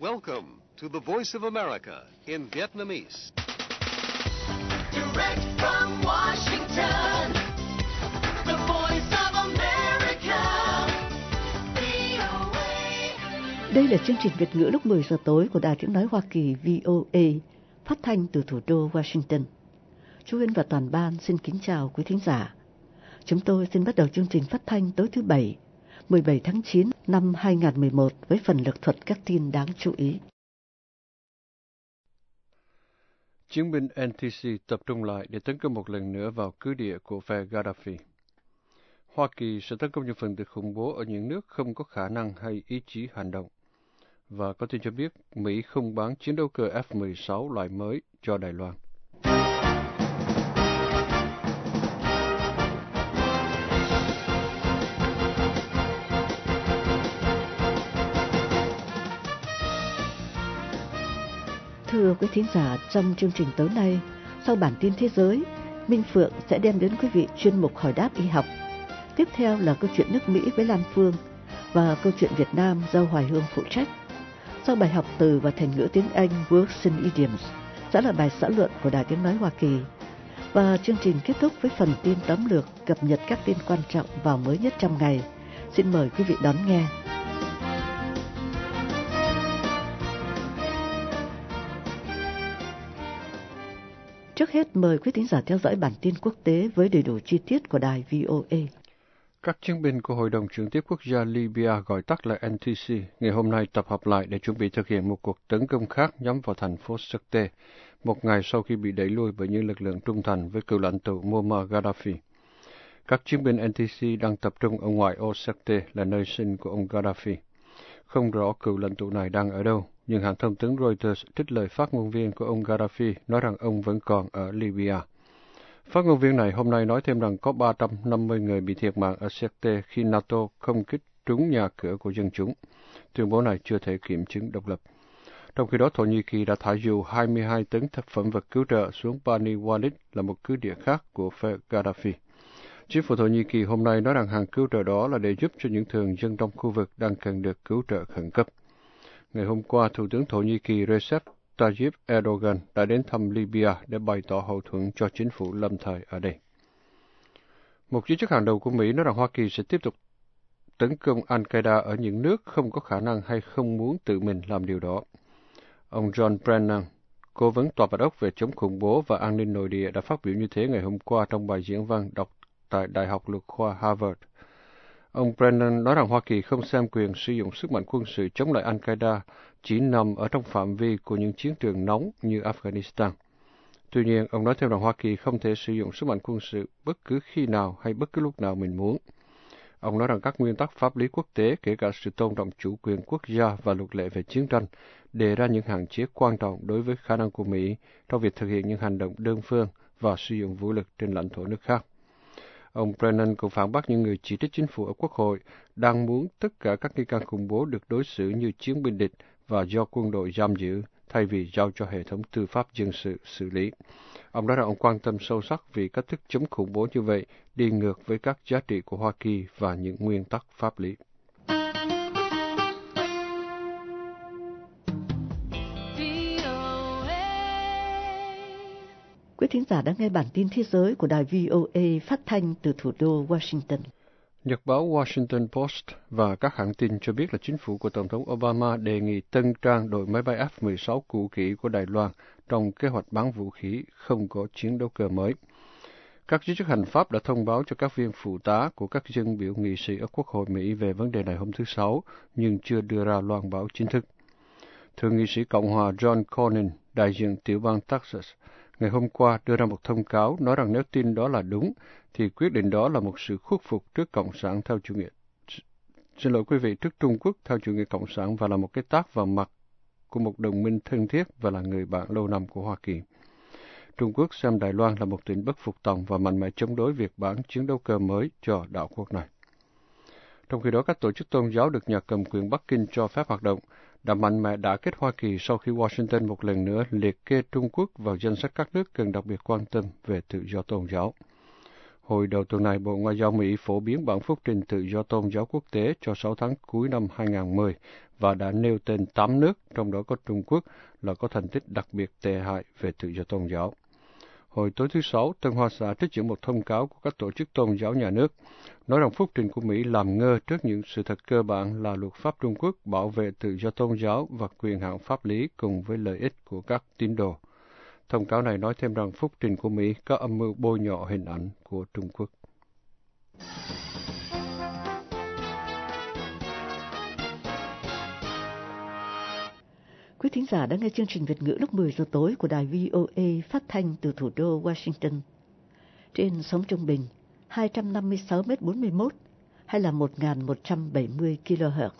Welcome to the Voice of America in Vietnamese. Direct from Washington, the voice of America, VOA. Đây là chương trình Việt ngữ lúc 10 giờ tối của Đài Tiếng Nói Hoa Kỳ VOA, phát thanh từ thủ đô Washington. Chú Huyên và toàn ban xin kính chào quý thính giả. Chúng tôi xin bắt đầu chương trình phát thanh tối thứ Bảy, 17 tháng 9 năm 2011 với phần lực thuật các tin đáng chú ý. Chiến binh NTC tập trung lại để tấn công một lần nữa vào cứ địa của phe Gaddafi. Hoa Kỳ sẽ tấn công những phần tử khủng bố ở những nước không có khả năng hay ý chí hành động. Và có tin cho biết, Mỹ không bán chiến đấu cơ F-16 loại mới cho Đài Loan. Thưa quý thính giả, trong chương trình tối nay, sau bản tin thế giới, Minh Phượng sẽ đem đến quý vị chuyên mục hỏi đáp y học. Tiếp theo là câu chuyện nước Mỹ với Lan Phương và câu chuyện Việt Nam do Hoài Hương phụ trách. Sau bài học từ và thành ngữ tiếng Anh Words and Idioms sẽ là bài xã luận của Đài Tiếng Nói Hoa Kỳ. Và chương trình kết thúc với phần tin tóm lược cập nhật các tin quan trọng vào mới nhất trong ngày. Xin mời quý vị đón nghe. Trước hết mời quý thính giả theo dõi bản tin quốc tế với đầy đủ chi tiết của đài VOA. Các chiến binh của Hội đồng trưởng tiếp quốc gia Libya gọi tắt là NTC ngày hôm nay tập hợp lại để chuẩn bị thực hiện một cuộc tấn công khác nhắm vào thành phố Sirte, một ngày sau khi bị đẩy lui bởi những lực lượng trung thành với cựu lãnh tụ Muammar Gaddafi. Các chiến binh NTC đang tập trung ở ngoài ô Sirte là nơi sinh của ông Gaddafi. Không rõ cựu lãnh tụ này đang ở đâu, nhưng hãng thông tấn Reuters trích lời phát ngôn viên của ông Gaddafi nói rằng ông vẫn còn ở Libya. Phát ngôn viên này hôm nay nói thêm rằng có 350 người bị thiệt mạng ở Sirte khi NATO không kích trúng nhà cửa của dân chúng. Tuyên bố này chưa thể kiểm chứng độc lập. Trong khi đó, Thổ Nhĩ Kỳ đã thả dù 22 tấn thực phẩm vật cứu trợ xuống Bani Walid là một cứ địa khác của phe Gaddafi. Chính phủ Thổ Nhĩ Kỳ hôm nay nói rằng hàng cứu trợ đó là để giúp cho những thường dân trong khu vực đang cần được cứu trợ khẩn cấp. Ngày hôm qua, Thủ tướng Thổ Nhĩ Kỳ Recep Tayyip Erdogan đã đến thăm Libya để bày tỏ hậu thuẫn cho chính phủ lâm thời ở đây. Một giới chức hàng đầu của Mỹ nói rằng Hoa Kỳ sẽ tiếp tục tấn công Al-Qaeda ở những nước không có khả năng hay không muốn tự mình làm điều đó. Ông John Brennan, cố vấn tòa bạch ốc về chống khủng bố và an ninh nội địa đã phát biểu như thế ngày hôm qua trong bài diễn văn đọc tại Đại học Luật khoa Harvard. Ông Brennan nói rằng Hoa Kỳ không xem quyền sử dụng sức mạnh quân sự chống lại Al-Qaeda chỉ nằm ở trong phạm vi của những chiến trường nóng như Afghanistan. Tuy nhiên, ông nói thêm rằng Hoa Kỳ không thể sử dụng sức mạnh quân sự bất cứ khi nào hay bất cứ lúc nào mình muốn. Ông nói rằng các nguyên tắc pháp lý quốc tế, kể cả sự tôn trọng chủ quyền quốc gia và luật lệ về chiến tranh, đề ra những hạn chế quan trọng đối với khả năng của Mỹ trong việc thực hiện những hành động đơn phương và sử dụng vũ lực trên lãnh thổ nước khác. Ông Brennan cũng phản bác những người chỉ trích chính phủ ở Quốc hội đang muốn tất cả các nghi can khủng bố được đối xử như chiến binh địch và do quân đội giam giữ thay vì giao cho hệ thống tư pháp dân sự xử lý. Ông nói rằng ông quan tâm sâu sắc vì cách thức chống khủng bố như vậy đi ngược với các giá trị của Hoa Kỳ và những nguyên tắc pháp lý. Quý thính giả đang nghe bản tin thế giới của đài VOA phát thanh từ thủ đô Washington. Nhật báo Washington Post và các hãng tin cho biết là chính phủ của Tổng thống Obama đề nghị tân trang đội máy bay F-16 cũ kỹ của Đài Loan trong kế hoạch bán vũ khí không có chiến đấu cơ mới. Các giới chức hành pháp đã thông báo cho các viên phụ tá của các dân biểu nghị sĩ ở Quốc hội Mỹ về vấn đề này hôm thứ Sáu, nhưng chưa đưa ra loan báo chính thức. Thượng nghị sĩ Cộng hòa John Cornyn, đại diện tiểu bang Texas, ngày hôm qua đưa ra một thông cáo nói rằng nếu tin đó là đúng, thì quyết định đó là một sự khuất phục trước Cộng sản theo chủ nghĩa. Xin lỗi quý vị, trước Trung Quốc theo chủ nghĩa Cộng sản và là một cái tác vào mặt của một đồng minh thân thiết và là người bạn lâu năm của Hoa Kỳ. Trung Quốc xem Đài Loan là một tỉnh bất phục tòng và mạnh mẽ chống đối việc bán chiến đấu cơ mới cho đảo quốc này. Trong khi đó, các tổ chức tôn giáo được nhà cầm quyền Bắc Kinh cho phép hoạt động, đã mạnh mẽ đã kết Hoa Kỳ sau khi Washington một lần nữa liệt kê Trung Quốc vào danh sách các nước cần đặc biệt quan tâm về tự do tôn giáo. Hồi đầu tuần này, Bộ Ngoại giao Mỹ phổ biến bản phúc trình tự do tôn giáo quốc tế cho 6 tháng cuối năm 2010 và đã nêu tên 8 nước, trong đó có Trung Quốc, là có thành tích đặc biệt tệ hại về tự do tôn giáo. Hồi tối thứ Sáu, Tân Hoa Xã trích dẫn một thông cáo của các tổ chức tôn giáo nhà nước, nói rằng phúc trình của Mỹ làm ngơ trước những sự thật cơ bản là luật pháp Trung Quốc bảo vệ tự do tôn giáo và quyền hạn pháp lý cùng với lợi ích của các tín đồ. Thông cáo này nói thêm rằng phúc trình của Mỹ có âm mưu bôi nhọ hình ảnh của Trung Quốc. Quý thính giả đã nghe chương trình Việt ngữ lúc 10 giờ tối của đài VOA phát thanh từ thủ đô Washington. Trên sóng trung bình 256 m 41 hay là 1170 kHz.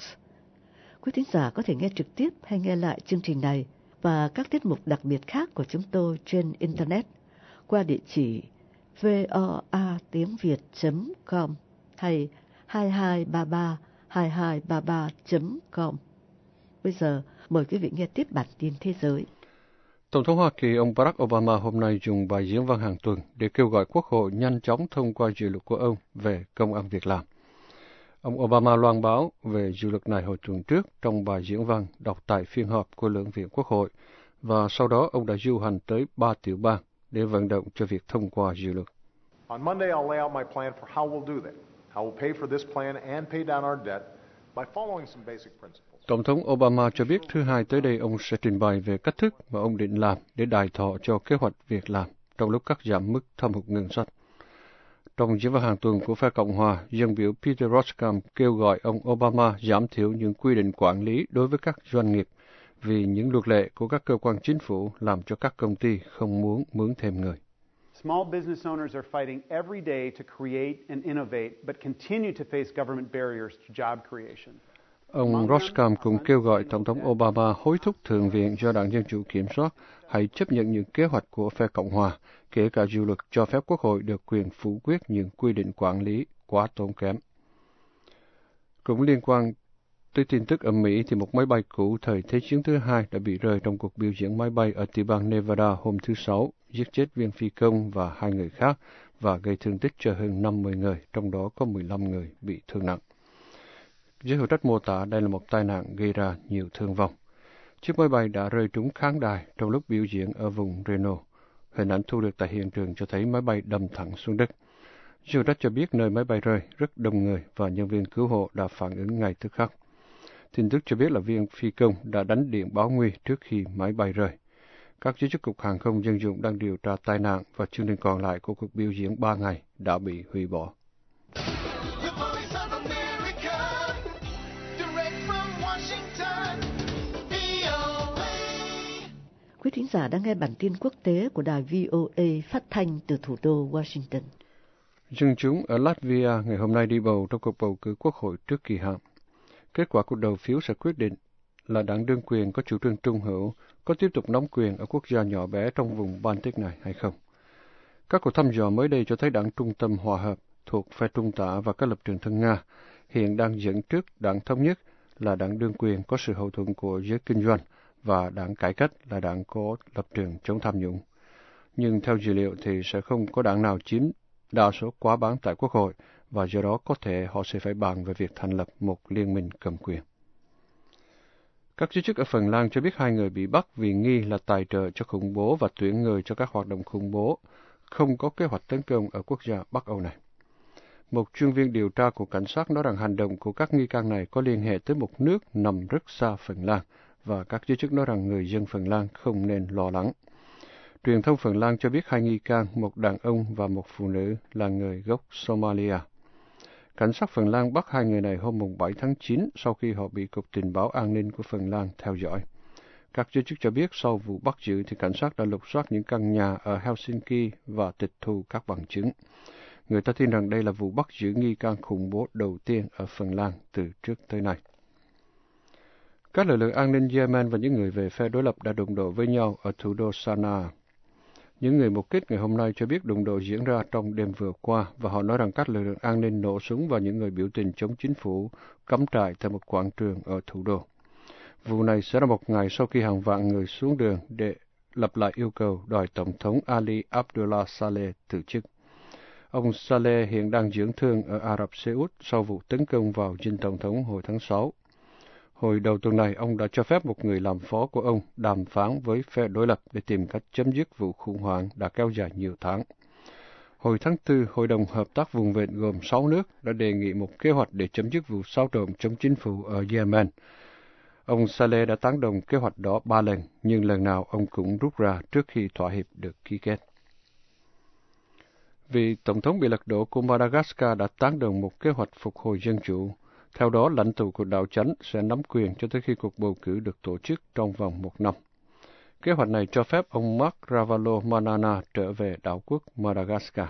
Quý thính giả có thể nghe trực tiếp hay nghe lại chương trình này và các tiết mục đặc biệt khác của chúng tôi trên Internet qua địa chỉ voa tiếng Việt.com hay 2233 2233.com. Bây giờ, mời quý vị nghe tiếp bản tin thế giới. Tổng thống Hoa Kỳ ông Barack Obama hôm nay dùng bài diễn văn hàng tuần để kêu gọi Quốc hội nhanh chóng thông qua dự luật của ông về công ăn việc làm. Ông Obama loan báo về dự luật này hồi tuần trước trong bài diễn văn đọc tại phiên họp của Lưỡng viện Quốc hội, và sau đó ông đã du hành tới ba tiểu bang để vận động cho việc thông qua dự luật. On Monday, I'll lay out my plan for how we'll do that, how we'll pay for this plan and pay down our debt by following some basic principles. Tổng thống Obama cho biết thứ hai tới đây ông sẽ trình bày về cách thức mà ông định làm để đài thọ cho kế hoạch việc làm trong lúc cắt giảm mức thâm hụt ngân sách. Trong diễn văn hàng tuần của phe Cộng hòa, dân biểu Peter Roskam kêu gọi ông Obama giảm thiểu những quy định quản lý đối với các doanh nghiệp vì những luật lệ của các cơ quan chính phủ làm cho các công ty không muốn mướn thêm người. Small business owners are fighting every day to create and innovate, but continue to face government barriers to job creation. Ông Roskam cũng kêu gọi Tổng thống Obama hối thúc Thượng viện do Đảng Dân Chủ kiểm soát hãy chấp nhận những kế hoạch của phe Cộng hòa, kể cả dự luật cho phép Quốc hội được quyền phủ quyết những quy định quản lý quá tốn kém. Cũng liên quan tới tin tức ở Mỹ thì một máy bay cũ thời Thế chiến thứ hai đã bị rơi trong cuộc biểu diễn máy bay ở tiểu bang Nevada hôm thứ Sáu, giết chết viên phi công và hai người khác và gây thương tích cho hơn 50 người, trong đó có 15 người bị thương nặng. Giới hữu trách mô tả đây là một tai nạn gây ra nhiều thương vong. Chiếc máy bay đã rơi trúng khán đài trong lúc biểu diễn ở vùng Reno. Hình ảnh thu được tại hiện trường cho thấy máy bay đâm thẳng xuống đất. Giới hữu trách cho biết nơi máy bay rơi rất đông người và nhân viên cứu hộ đã phản ứng ngay tức khắc. Tin tức cho biết là viên phi công đã đánh điện báo nguy trước khi máy bay rơi. Các giới chức cục hàng không dân dụng đang điều tra tai nạn và chương trình còn lại của cuộc biểu diễn 3 ngày đã bị hủy bỏ. Quý thính giả đang nghe bản tin quốc tế của đài VOA phát thanh từ thủ đô Washington. Dân chúng ở Latvia ngày hôm nay đi bầu trong cuộc bầu cử quốc hội trước kỳ hạn. Kết quả cuộc đầu phiếu sẽ quyết định là đảng đương quyền có chủ trương trung hữu, có tiếp tục nắm quyền ở quốc gia nhỏ bé trong vùng Baltic này hay không. Các cuộc thăm dò mới đây cho thấy đảng trung tâm hòa hợp thuộc phe trung tả và các lập trường thân Nga hiện đang dẫn trước đảng thống nhất là đảng đương quyền có sự hậu thuẫn của giới kinh doanh và đảng cải cách là đảng có lập trường chống tham nhũng. Nhưng theo dữ liệu thì sẽ không có đảng nào chiếm đa số quá bán tại Quốc hội và do đó có thể họ sẽ phải bàn về việc thành lập một liên minh cầm quyền. Các giới chức ở Phần Lan cho biết hai người bị bắt vì nghi là tài trợ cho khủng bố và tuyển người cho các hoạt động khủng bố, không có kế hoạch tấn công ở quốc gia Bắc Âu này. Một chuyên viên điều tra của cảnh sát nói rằng hành động của các nghi can này có liên hệ tới một nước nằm rất xa Phần Lan, và các giới chức nói rằng người dân Phần Lan không nên lo lắng. Truyền thông Phần Lan cho biết hai nghi can, một đàn ông và một phụ nữ, là người gốc Somalia. Cảnh sát Phần Lan bắt hai người này hôm 7 tháng 9 sau khi họ bị Cục Tình báo An ninh của Phần Lan theo dõi. Các giới chức cho biết sau vụ bắt giữ thì cảnh sát đã lục soát những căn nhà ở Helsinki và tịch thu các bằng chứng. Người ta tin rằng đây là vụ bắt giữ nghi can khủng bố đầu tiên ở Phần Lan từ trước tới nay. Các lực lượng an ninh Yemen và những người về phe đối lập đã đụng độ với nhau ở thủ đô Sanaa. Những người mục kích ngày hôm nay cho biết đụng độ diễn ra trong đêm vừa qua và họ nói rằng các lực lượng an ninh nổ súng vào những người biểu tình chống chính phủ, cắm trại tại một quảng trường ở thủ đô. Vụ này sẽ là một ngày sau khi hàng vạn người xuống đường để lập lại yêu cầu đòi Tổng thống Ali Abdullah Saleh từ chức. Ông Saleh hiện đang dưỡng thương ở Ả Rập Xê Út sau vụ tấn công vào dinh tổng thống hồi tháng 6. Hồi đầu tuần này, ông đã cho phép một người làm phó của ông đàm phán với phe đối lập để tìm cách chấm dứt vụ khủng hoảng đã kéo dài nhiều tháng. Hồi tháng 4, Hội đồng Hợp tác Vùng Vịnh gồm 6 nước đã đề nghị một kế hoạch để chấm dứt vụ xáo trộn chống chính phủ ở Yemen. Ông Saleh đã tán đồng kế hoạch đó ba lần, nhưng lần nào ông cũng rút ra trước khi thỏa hiệp được ký kết. Vì Tổng thống bị lật đổ của Madagascar đã tán đồng một kế hoạch phục hồi dân chủ, theo đó, lãnh tụ của đảo chánh sẽ nắm quyền cho tới khi cuộc bầu cử được tổ chức trong vòng một năm. Kế hoạch này cho phép ông Mark Ravalomanana trở về đảo quốc Madagascar.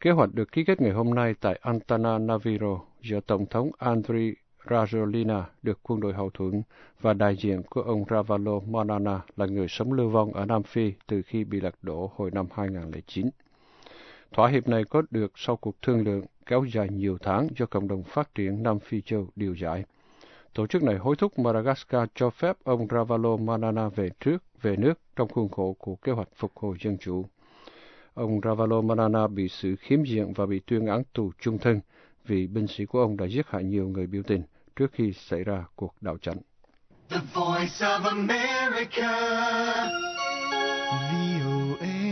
Kế hoạch được ký kết ngày hôm nay tại Antananarivo, giữa Tổng thống Andry Rajoelina được quân đội hậu thuẫn và đại diện của ông Ravalomanana là người sống lưu vong ở Nam Phi từ khi bị lật đổ hồi năm 2009. Thỏa hiệp này có được sau cuộc thương lượng kéo dài nhiều tháng do cộng đồng phát triển Nam Phi Châu điều giải. Tổ chức này hối thúc Madagascar cho phép ông Ravalo Manana về trước, về nước trong khuôn khổ của kế hoạch phục hồi dân chủ. Ông Ravalo Manana bị xử khiếm diện và bị tuyên án tù trung thân vì binh sĩ của ông đã giết hại nhiều người biểu tình trước khi xảy ra cuộc đảo chặn. The voice of America. VOA.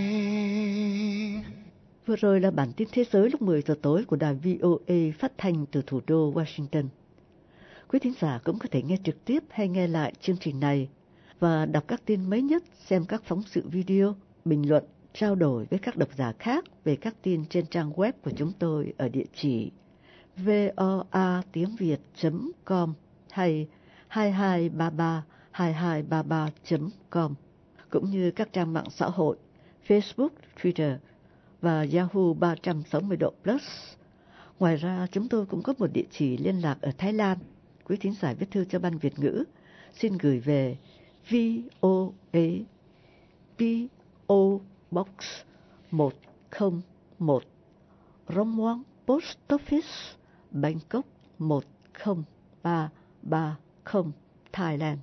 Vừa rồi là bản tin thế giới lúc 10 giờ tối của đài VOA phát thanh từ thủ đô Washington. Quý thính giả cũng có thể nghe trực tiếp hay nghe lại chương trình này và đọc các tin mới nhất, xem các phóng sự video, bình luận, trao đổi với các độc giả khác về các tin trên trang web của chúng tôi ở địa chỉ voa tiếng việt.com hay 2233 2233.com cũng như các trang mạng xã hội Facebook, Twitter và Yahoo 360 độ Plus. Ngoài ra, chúng tôi cũng có một địa chỉ liên lạc ở Thái Lan. Quý thính giả viết thư cho Ban Việt ngữ xin gửi về VOA PO Box 101 Romwang Post Office Bangkok 10330 Thailand.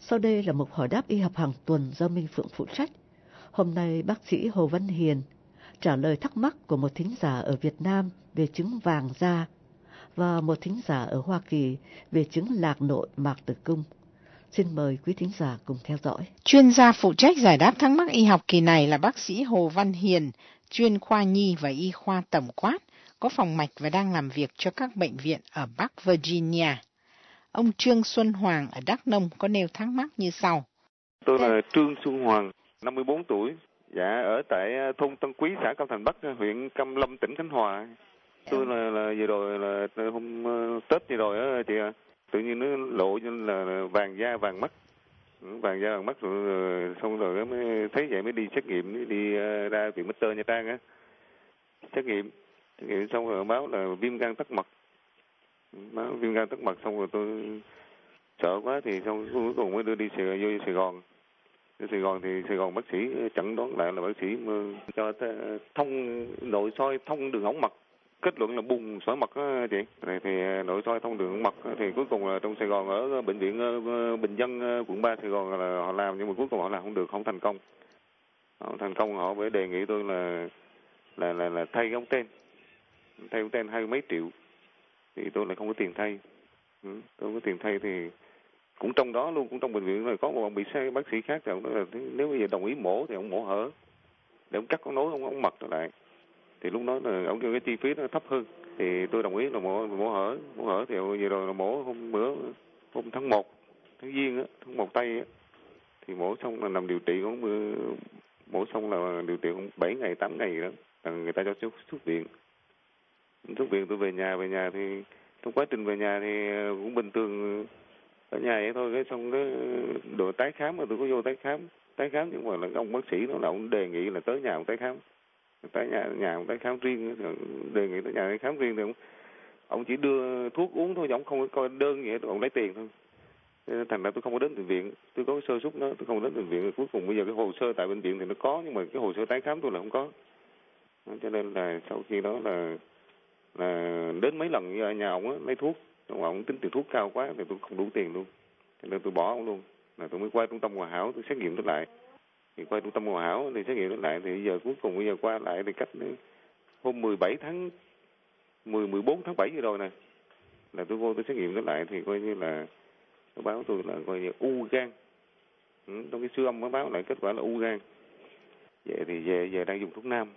Sau đây là một hỏi đáp y học hàng tuần do Minh Phượng phụ trách. Hôm nay bác sĩ Hồ Văn Hiền trả lời thắc mắc của một thính giả ở Việt Nam về chứng vàng da và một thính giả ở Hoa Kỳ về chứng lạc nội mạc tử cung. Xin mời quý thính giả cùng theo dõi. Chuyên gia phụ trách giải đáp thắc mắc y học kỳ này là bác sĩ Hồ Văn Hiền, chuyên khoa nhi và y khoa tổng quát, có phòng mạch và đang làm việc cho các bệnh viện ở Bắc Virginia. Ông Trương Xuân Hoàng ở Đắk Nông có nêu thắc mắc như sau. Tôi là Trương Xuân Hoàng, 54 tuổi, dạ ở tại ờ, thôn Tân Quý, xã Cao Thành Bắc, huyện Cam Lâm, tỉnh Khánh Hòa. Tôi là, là vừa rồi là hôm ờ, Tết vừa rồi á chị ạ. Tự nhiên nó lộ như là vàng da vàng mắt. Ừ, vàng da vàng mắt rồi, xong rồi mới thấy vậy mới đi xét nghiệm đi ờ, ra viện Mr. Nha Trang á. Xét nghiệm xét nghiệm xong rồi báo là viêm gan tắc mật. Ừ, báo viêm gan tắc mật xong rồi tôi sợ quá thì xong cuối cùng mới đưa đi Sài, vô Sài Gòn Sài Gòn thì Sài Gòn bác sĩ chẩn đoán lại là bác sĩ ờ, cho thông nội soi thông đường ống mật kết luận là bùng sỏi mật á chị. Này thì nội soi thông đường ống mật thì cuối cùng là trong Sài Gòn ở bệnh viện ờ, ờ, Bình Dân quận 3 Sài Gòn là họ làm nhưng mà cuối cùng họ làm không được không thành công. Không thành công họ mới đề nghị tôi là là là, là thay ống tên thay ống tên hai mấy triệu. Thì tôi lại không có tiền thay. Ừ, tôi không có tiền thay thì cũng trong đó luôn cũng trong bệnh viện này có một ông bị sai bác sĩ khác thì ông nói là nếu bây giờ đồng ý mổ thì ông mổ hở để ông cắt con nối ông ông mật trở lại. Thì lúc đó là ông cho cái chi phí nó thấp hơn thì tôi đồng ý là mổ mổ hở mổ hở thì vừa rồi là mổ hôm bữa hôm tháng 1 tháng giêng á tháng một tây á. Thì mổ xong là nằm điều trị cũng ờ, mổ xong là điều trị cũng bảy ngày 8 ngày đó là người ta cho xuất, xuất viện. Xuất viện tôi về nhà về nhà thì trong quá trình về nhà thì cũng bình thường ở nhà vậy thôi cái xong cái đồ tái khám mà tôi có vô tái khám. Tái khám nhưng mà là ông bác sĩ nó là ông đề nghị là tới nhà ông tái khám. Tới nhà nhà ông tái khám riêng đề nghị tới nhà tái khám riêng thì ông, ông chỉ đưa thuốc uống thôi ông không có coi đơn gì hết ông lấy tiền thôi. Thành ra tôi không có đến bệnh viện. Tôi có sơ suất đó tôi không đến bệnh viện. Cuối cùng bây giờ cái hồ sơ tại bệnh viện thì nó có nhưng mà cái hồ sơ tái khám tôi là không có. Cho nên là sau khi đó là là đến mấy lần ở nhà ông á lấy thuốc ông ông tính tiền thuốc cao quá thì tôi không đủ tiền luôn. Cho nên tôi bỏ ông luôn. Là tôi mới qua trung tâm hòa hảo tôi xét nghiệm tôi lại. Thì qua trung tâm Hòa Hảo thì xét nghiệm lại thì giờ cuối cùng bây giờ qua lại thì cách hôm 17 tháng 10 14 tháng 7 vừa rồi này là tôi vô tôi xét nghiệm nó lại thì coi như là nó báo tôi là coi như u gan. Ừ, trong cái siêu âm mới báo lại kết quả là u gan. Vậy thì về giờ đang dùng thuốc nam.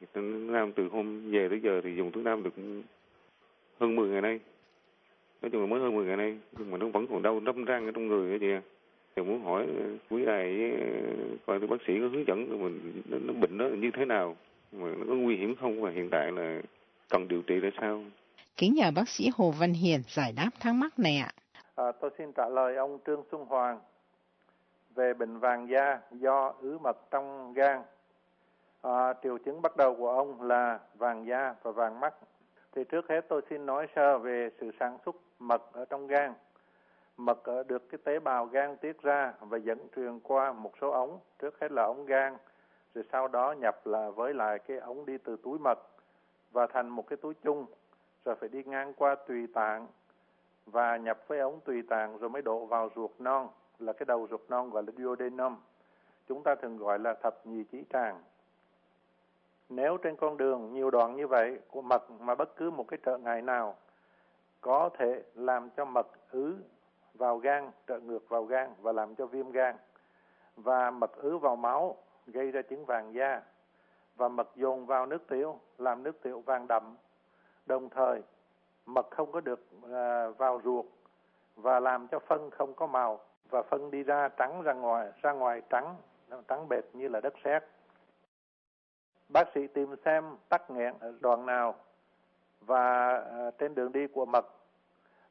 Thì thuốc nam từ hôm về tới giờ thì dùng thuốc nam được hơn 10 ngày nay nói chung là mới hơn 10 ngày nay nhưng mà nó vẫn còn đau đâm răng ở trong người cái gì thì muốn hỏi quý đài coi bác sĩ có hướng dẫn mình nó, nó bệnh đó như thế nào mà nó có nguy hiểm không và hiện tại là cần điều trị ra sao? Kính nhờ bác sĩ Hồ Văn Hiền giải đáp thắc mắc này ạ. À, tôi xin trả lời ông Trương Xuân Hoàng về bệnh vàng da do ứ mật trong gan. À, triệu chứng bắt đầu của ông là vàng da và vàng mắt. Thì trước hết tôi xin nói sơ về sự sản xuất mật ở trong gan. Mật được cái tế bào gan tiết ra và dẫn truyền qua một số ống, trước hết là ống gan, rồi sau đó nhập là với lại cái ống đi từ túi mật và thành một cái túi chung, rồi phải đi ngang qua tùy tạng và nhập với ống tùy tạng rồi mới đổ vào ruột non, là cái đầu ruột non gọi là duodenum. Chúng ta thường gọi là thập nhị chỉ tràng nếu trên con đường nhiều đoạn như vậy của mật mà bất cứ một cái trở ngại nào có thể làm cho mật ứ vào gan, trợ ngược vào gan và làm cho viêm gan. Và mật ứ vào máu gây ra chứng vàng da và mật dồn vào nước tiểu làm nước tiểu vàng đậm. Đồng thời mật không có được à, vào ruột và làm cho phân không có màu và phân đi ra trắng ra ngoài ra ngoài trắng trắng bệt như là đất sét bác sĩ tìm xem tắc nghẽn ở đoạn nào và à, trên đường đi của mật.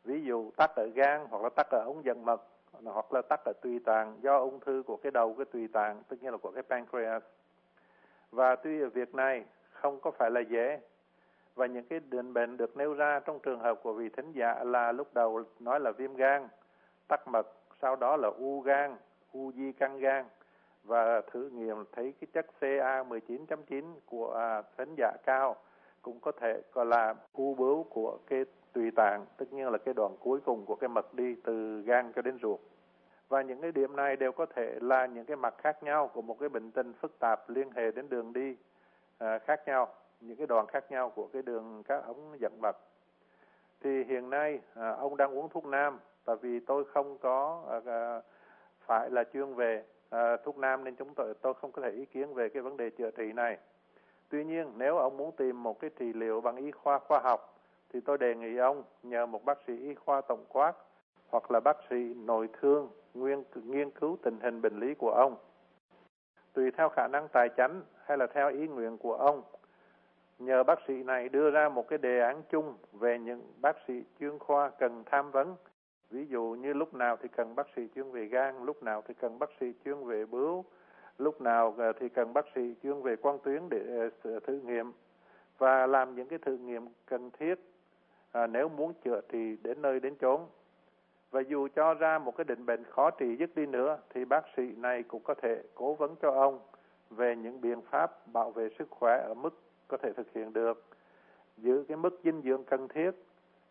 Ví dụ tắc ở gan hoặc là tắc ở ống dẫn mật hoặc là tắc ở tùy tạng do ung thư của cái đầu cái tùy tạng tức nghĩa là của cái pancreas. Và tuy việc này không có phải là dễ và những cái bệnh bệnh được nêu ra trong trường hợp của vị thính giả là lúc đầu nói là viêm gan tắc mật sau đó là u gan u di căn gan. Và thử nghiệm thấy cái chất CA19.9 của à, thính giả cao cũng có thể gọi là u bướu của cái tùy tạng tất nhiên là cái đoạn cuối cùng của cái mật đi từ gan cho đến ruột và những cái điểm này đều có thể là những cái mặt khác nhau của một cái bệnh tình phức tạp liên hệ đến đường đi à, khác nhau những cái đoạn khác nhau của cái đường các ống dẫn mật thì hiện nay à, ông đang uống thuốc nam tại vì tôi không có à, à phải là chuyên về à, thuốc nam nên chúng tôi tôi không có thể ý kiến về cái vấn đề chữa trị này. Tuy nhiên nếu ông muốn tìm một cái trị liệu bằng y khoa khoa học thì tôi đề nghị ông nhờ một bác sĩ y khoa tổng quát hoặc là bác sĩ nội thương nguyên nghiên cứu tình hình bệnh lý của ông. Tùy theo khả năng tài chánh hay là theo ý nguyện của ông, nhờ bác sĩ này đưa ra một cái đề án chung về những bác sĩ chuyên khoa cần tham vấn ví dụ như lúc nào thì cần bác sĩ chuyên về gan lúc nào thì cần bác sĩ chuyên về bướu lúc nào ờ, thì cần bác sĩ chuyên về quan tuyến để ờ, thử nghiệm. Và làm những cái thử nghiệm cần thiết à, nếu muốn chữa thì đến nơi đến chốn. Và dù cho ra một cái định bệnh khó trị dứt đi nữa thì bác sĩ này cũng có thể cố vấn cho ông về những biện pháp bảo vệ sức khỏe ở mức có thể thực hiện được. Giữ cái mức dinh dưỡng cần thiết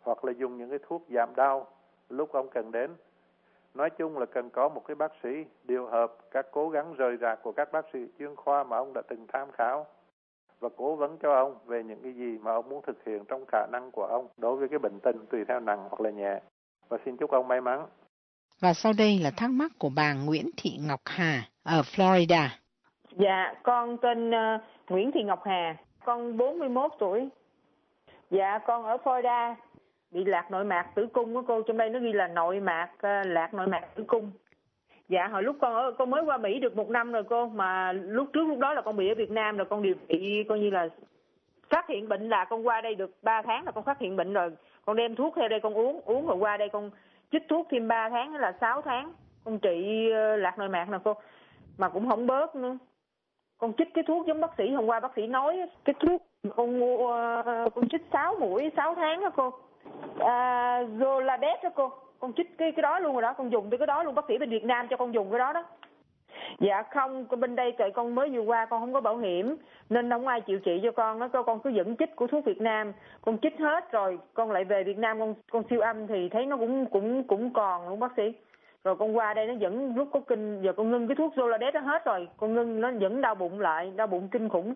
hoặc là dùng những cái thuốc giảm đau lúc ông cần đến. Nói chung là cần có một cái bác sĩ điều hợp các cố gắng rời rạc của các bác sĩ chuyên khoa mà ông đã từng tham khảo và cố vấn cho ông về những cái gì mà ông muốn thực hiện trong khả năng của ông đối với cái bệnh tình tùy theo nặng hoặc là nhẹ. Và xin chúc ông may mắn. Và sau đây là thắc mắc của bà Nguyễn Thị Ngọc Hà ở Florida. Dạ, con tên uh, Nguyễn Thị Ngọc Hà, con 41 tuổi. Dạ, con ở Florida, bị lạc nội mạc tử cung của cô. Trong đây nó ghi là nội mạc à, lạc nội mạc tử cung. Dạ hồi lúc con ở, con mới qua mỹ được một năm rồi cô, mà lúc trước lúc đó là con bị ở việt nam rồi, con điều trị coi như là phát hiện bệnh là con qua đây được ba tháng là con phát hiện bệnh rồi. Con đem thuốc theo đây con uống uống rồi qua đây con chích thuốc thêm ba tháng là sáu tháng con trị ờ, lạc nội mạc nè cô. Mà cũng không bớt nữa. Con chích cái thuốc giống bác sĩ, hôm qua bác sĩ nói cái thuốc con mua ờ, con chích sáu mũi, sáu tháng đó cô à, đó cô. Con chích cái cái đó luôn rồi đó. Con dùng tới cái đó luôn. Bác sĩ bên Việt Nam cho con dùng cái đó đó. Dạ không bên đây tại con mới vừa qua con không có bảo hiểm. Nên không ai chịu trị cho con nó con cứ dẫn chích của thuốc Việt Nam. Con chích hết rồi con lại về Việt Nam. Con con siêu âm thì thấy nó cũng cũng cũng còn luôn bác sĩ. Rồi con qua đây nó vẫn lúc có kinh. Giờ con ngưng cái thuốc Zoladex nó hết rồi. Con ngưng nó vẫn đau bụng lại. Đau bụng kinh khủng.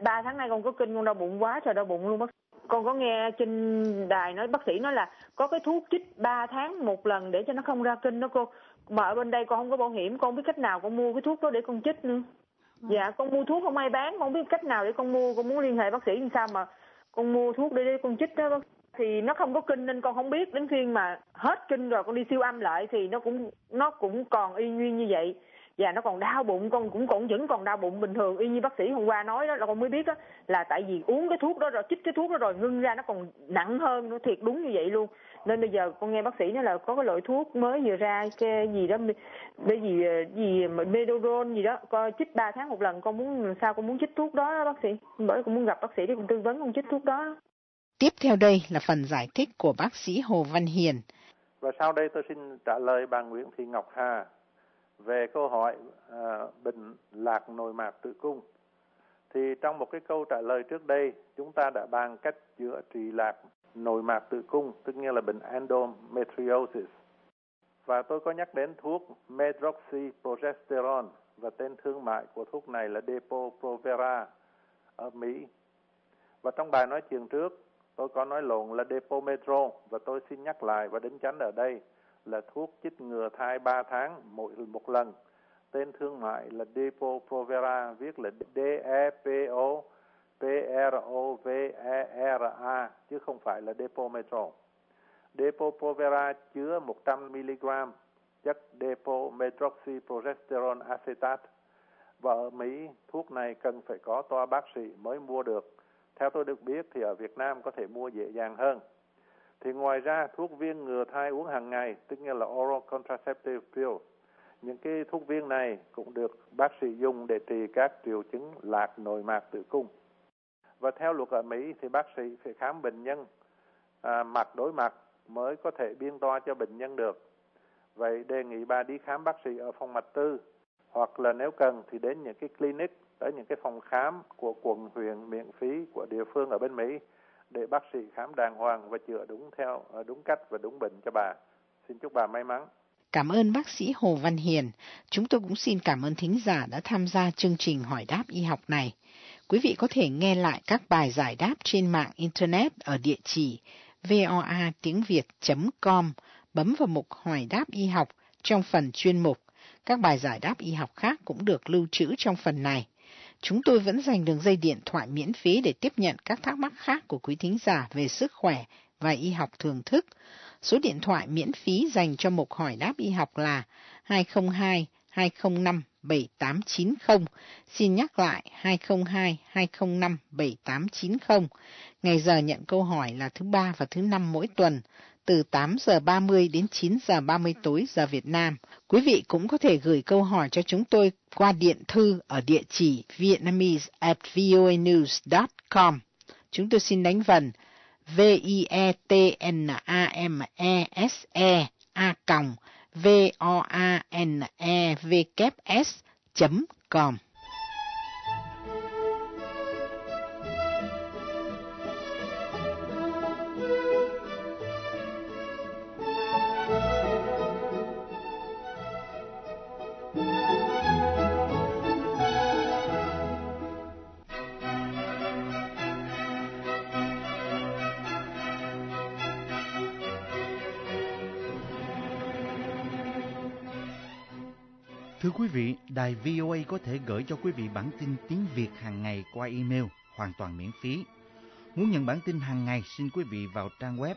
Ba tháng nay con có kinh con đau bụng quá trời đau bụng luôn bác sĩ con có nghe trên đài nói bác sĩ nói là có cái thuốc chích 3 tháng một lần để cho nó không ra kinh đó cô. Mà ở bên đây con không có bảo hiểm con biết cách nào con mua cái thuốc đó để con chích nữa. Dạ con mua thuốc không ai bán con không biết cách nào để con mua con muốn liên hệ bác sĩ làm sao mà con mua thuốc để, để con chích đó bác. Thì nó không có kinh nên con không biết đến khi mà hết kinh rồi con đi siêu âm lại thì nó cũng nó cũng còn y nguyên như vậy và nó còn đau bụng con cũng còn vẫn còn đau bụng bình thường. Y như bác sĩ hôm qua nói đó là con mới biết đó là tại vì uống cái thuốc đó rồi chích cái thuốc đó rồi ngưng ra nó còn nặng hơn nó thiệt đúng như vậy luôn. Nên bây giờ con nghe bác sĩ nói là có cái loại thuốc mới vừa ra cái gì đó cái gì gì medorol gì đó coi chích 3 tháng một lần con muốn sao con muốn chích thuốc đó, đó bác sĩ? Bởi con muốn gặp bác sĩ để con tư vấn con chích thuốc đó. Tiếp theo đây là phần giải thích của bác sĩ Hồ Văn Hiền. Và sau đây tôi xin trả lời bà Nguyễn Thị Ngọc Hà về câu hỏi ờ, à, bệnh lạc nội mạc tử cung. Thì trong một cái câu trả lời trước đây, chúng ta đã bàn cách chữa trị lạc nội mạc tử cung, tức nghĩa là bệnh endometriosis. Và tôi có nhắc đến thuốc medroxyprogesterone và tên thương mại của thuốc này là Depo-Provera ở Mỹ. Và trong bài nói chuyện trước, Tôi có nói lộn là Depo-Metro và tôi xin nhắc lại và đính chánh ở đây là thuốc chích ngừa thai 3 tháng mỗi một lần. Tên thương mại là Depo-Provera, viết là D-E-P-O P-R-O-V-E-R-A chứ không phải là Depo-Metro. Depo-Provera chứa 100mg chất Depo-Medroxyprogesterone acetate và ở Mỹ thuốc này cần phải có toa bác sĩ mới mua được theo tôi được biết thì ở Việt Nam có thể mua dễ dàng hơn. Thì ngoài ra thuốc viên ngừa thai uống hàng ngày, tức nghĩa là oral contraceptive pill. Những cái thuốc viên này cũng được bác sĩ dùng để trị các triệu chứng lạc nội mạc tử cung. Và theo luật ở Mỹ thì bác sĩ phải khám bệnh nhân à, mặt đối mặt mới có thể biên toa cho bệnh nhân được. Vậy đề nghị bà đi khám bác sĩ ở phòng mạch tư hoặc là nếu cần thì đến những cái clinic tới những cái phòng khám của quận huyện miễn phí của địa phương ở bên Mỹ để bác sĩ khám đàng hoàng và chữa đúng theo ờ, đúng cách và đúng bệnh cho bà. Xin chúc bà may mắn. Cảm ơn bác sĩ Hồ Văn Hiền. Chúng tôi cũng xin cảm ơn thính giả đã tham gia chương trình hỏi đáp y học này. Quý vị có thể nghe lại các bài giải đáp trên mạng Internet ở địa chỉ voa tiếng Việt.com, bấm vào mục hỏi đáp y học trong phần chuyên mục. Các bài giải đáp y học khác cũng được lưu trữ trong phần này. Chúng tôi vẫn dành đường dây điện thoại miễn phí để tiếp nhận các thắc mắc khác của quý thính giả về sức khỏe và y học thường thức. Số điện thoại miễn phí dành cho mục hỏi đáp y học là 202 205 7890. Xin nhắc lại 202 205 7890. Ngày giờ nhận câu hỏi là thứ ba và thứ năm mỗi tuần từ 8 giờ 30 đến 9 giờ 30 tối giờ Việt Nam. Quý vị cũng có thể gửi câu hỏi cho chúng tôi qua điện thư ở địa chỉ vietnamese@voanews.com. Chúng tôi xin đánh vần V-I-E-T-N-A-M-E-S-E A còng v o a n e v k s com quý vị, đài VOA có thể gửi cho quý vị bản tin tiếng Việt hàng ngày qua email hoàn toàn miễn phí. Muốn nhận bản tin hàng ngày, xin quý vị vào trang web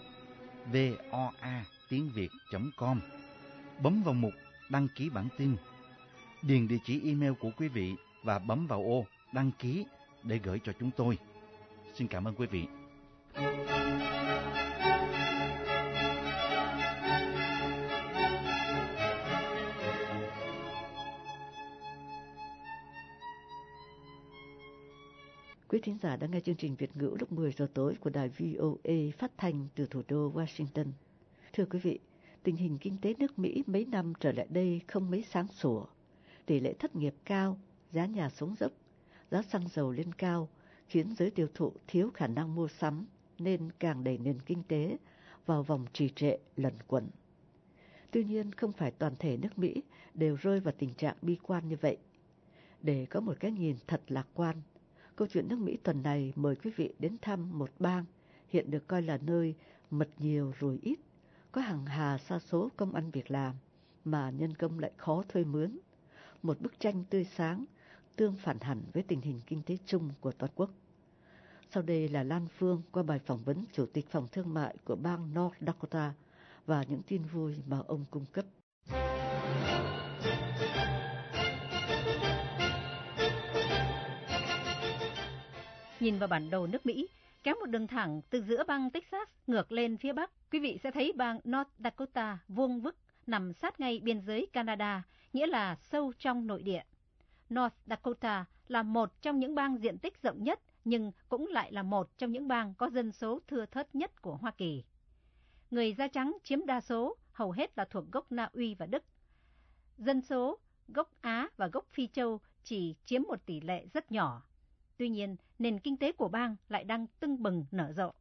voa tiếng việt.com, bấm vào mục đăng ký bản tin, điền địa chỉ email của quý vị và bấm vào ô đăng ký để gửi cho chúng tôi. Xin cảm ơn quý vị. Quý thính giả đang nghe chương trình Việt ngữ lúc 10 giờ tối của đài VOA phát thanh từ thủ đô Washington. Thưa quý vị, tình hình kinh tế nước Mỹ mấy năm trở lại đây không mấy sáng sủa. Tỷ lệ thất nghiệp cao, giá nhà xuống dốc, giá xăng dầu lên cao khiến giới tiêu thụ thiếu khả năng mua sắm nên càng đẩy nền kinh tế vào vòng trì trệ lẩn quẩn. Tuy nhiên không phải toàn thể nước Mỹ đều rơi vào tình trạng bi quan như vậy. Để có một cái nhìn thật lạc quan, câu chuyện nước Mỹ tuần này mời quý vị đến thăm một bang hiện được coi là nơi mật nhiều rồi ít, có hàng hà sa số công ăn việc làm mà nhân công lại khó thuê mướn. Một bức tranh tươi sáng, tương phản hẳn với tình hình kinh tế chung của toàn quốc. Sau đây là Lan Phương qua bài phỏng vấn Chủ tịch Phòng Thương mại của bang North Dakota và những tin vui mà ông cung cấp. Nhìn vào bản đồ nước Mỹ, kéo một đường thẳng từ giữa bang Texas ngược lên phía bắc, quý vị sẽ thấy bang North Dakota vuông vức nằm sát ngay biên giới Canada, nghĩa là sâu trong nội địa. North Dakota là một trong những bang diện tích rộng nhất, nhưng cũng lại là một trong những bang có dân số thưa thớt nhất của Hoa Kỳ. Người da trắng chiếm đa số, hầu hết là thuộc gốc Na Uy và Đức. Dân số gốc Á và gốc Phi Châu chỉ chiếm một tỷ lệ rất nhỏ. Tuy nhiên, nền kinh tế của bang lại đang tưng bừng nở rộ.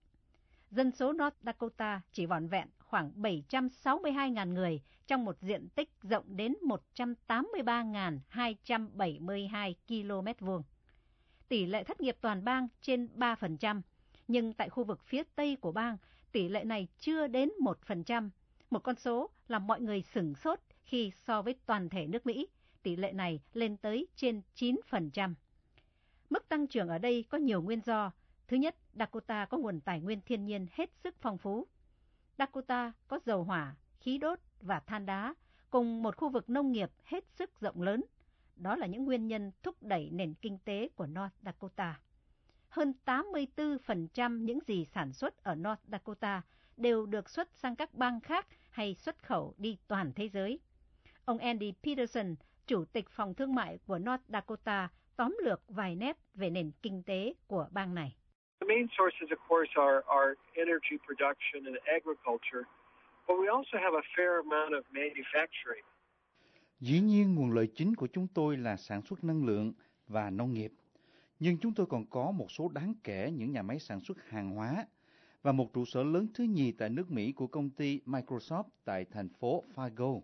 Dân số North Dakota chỉ vỏn vẹn khoảng 762.000 người trong một diện tích rộng đến 183.272 km vuông. Tỷ lệ thất nghiệp toàn bang trên 3%, nhưng tại khu vực phía tây của bang, tỷ lệ này chưa đến 1%, một con số làm mọi người sửng sốt khi so với toàn thể nước Mỹ, tỷ lệ này lên tới trên 9%. Mức tăng trưởng ở đây có nhiều nguyên do. Thứ nhất, Dakota có nguồn tài nguyên thiên nhiên hết sức phong phú. Dakota có dầu hỏa, khí đốt và than đá, cùng một khu vực nông nghiệp hết sức rộng lớn. Đó là những nguyên nhân thúc đẩy nền kinh tế của North Dakota. Hơn 84% những gì sản xuất ở North Dakota đều được xuất sang các bang khác hay xuất khẩu đi toàn thế giới. Ông Andy Peterson, Chủ tịch Phòng Thương mại của North Dakota, tóm lược vài nét về nền kinh tế của bang này. The main sources, of course, are, are energy production and agriculture, but we also have a fair amount of manufacturing. Dĩ nhiên, nguồn lợi chính của chúng tôi là sản xuất năng lượng và nông nghiệp. Nhưng chúng tôi còn có một số đáng kể những nhà máy sản xuất hàng hóa và một trụ sở lớn thứ nhì tại nước Mỹ của công ty Microsoft tại thành phố Fargo,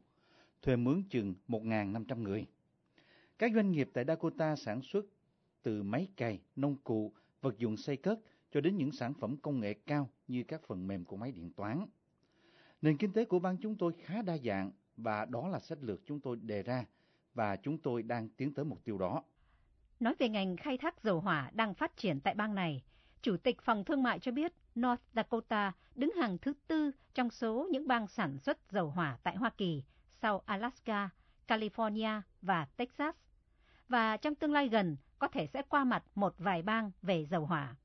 thuê mướn chừng 1.500 người. Các doanh nghiệp tại Dakota sản xuất từ máy cày, nông cụ, vật dụng xây cất cho đến những sản phẩm công nghệ cao như các phần mềm của máy điện toán. Nền kinh tế của bang chúng tôi khá đa dạng và đó là sách lược chúng tôi đề ra và chúng tôi đang tiến tới mục tiêu đó. Nói về ngành khai thác dầu hỏa đang phát triển tại bang này, Chủ tịch Phòng Thương mại cho biết North Dakota đứng hàng thứ tư trong số những bang sản xuất dầu hỏa tại Hoa Kỳ sau Alaska, California và Texas. Và trong tương lai gần có thể sẽ qua mặt một vài bang về dầu hỏa.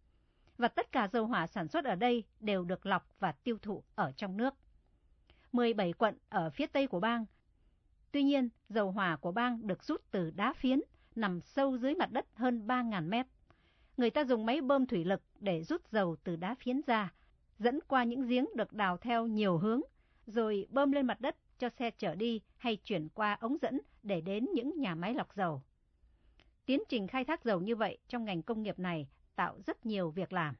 Và tất cả dầu hỏa sản xuất ở đây đều được lọc và tiêu thụ ở trong nước. 17 quận ở phía tây của bang. Tuy nhiên, dầu hỏa của bang được rút từ đá phiến, nằm sâu dưới mặt đất hơn 3.000 mét. Người ta dùng máy bơm thủy lực để rút dầu từ đá phiến ra, dẫn qua những giếng được đào theo nhiều hướng, rồi bơm lên mặt đất cho xe chở đi hay chuyển qua ống dẫn để đến những nhà máy lọc dầu. Tiến trình khai thác dầu như vậy trong ngành công nghiệp này tạo rất nhiều việc làm.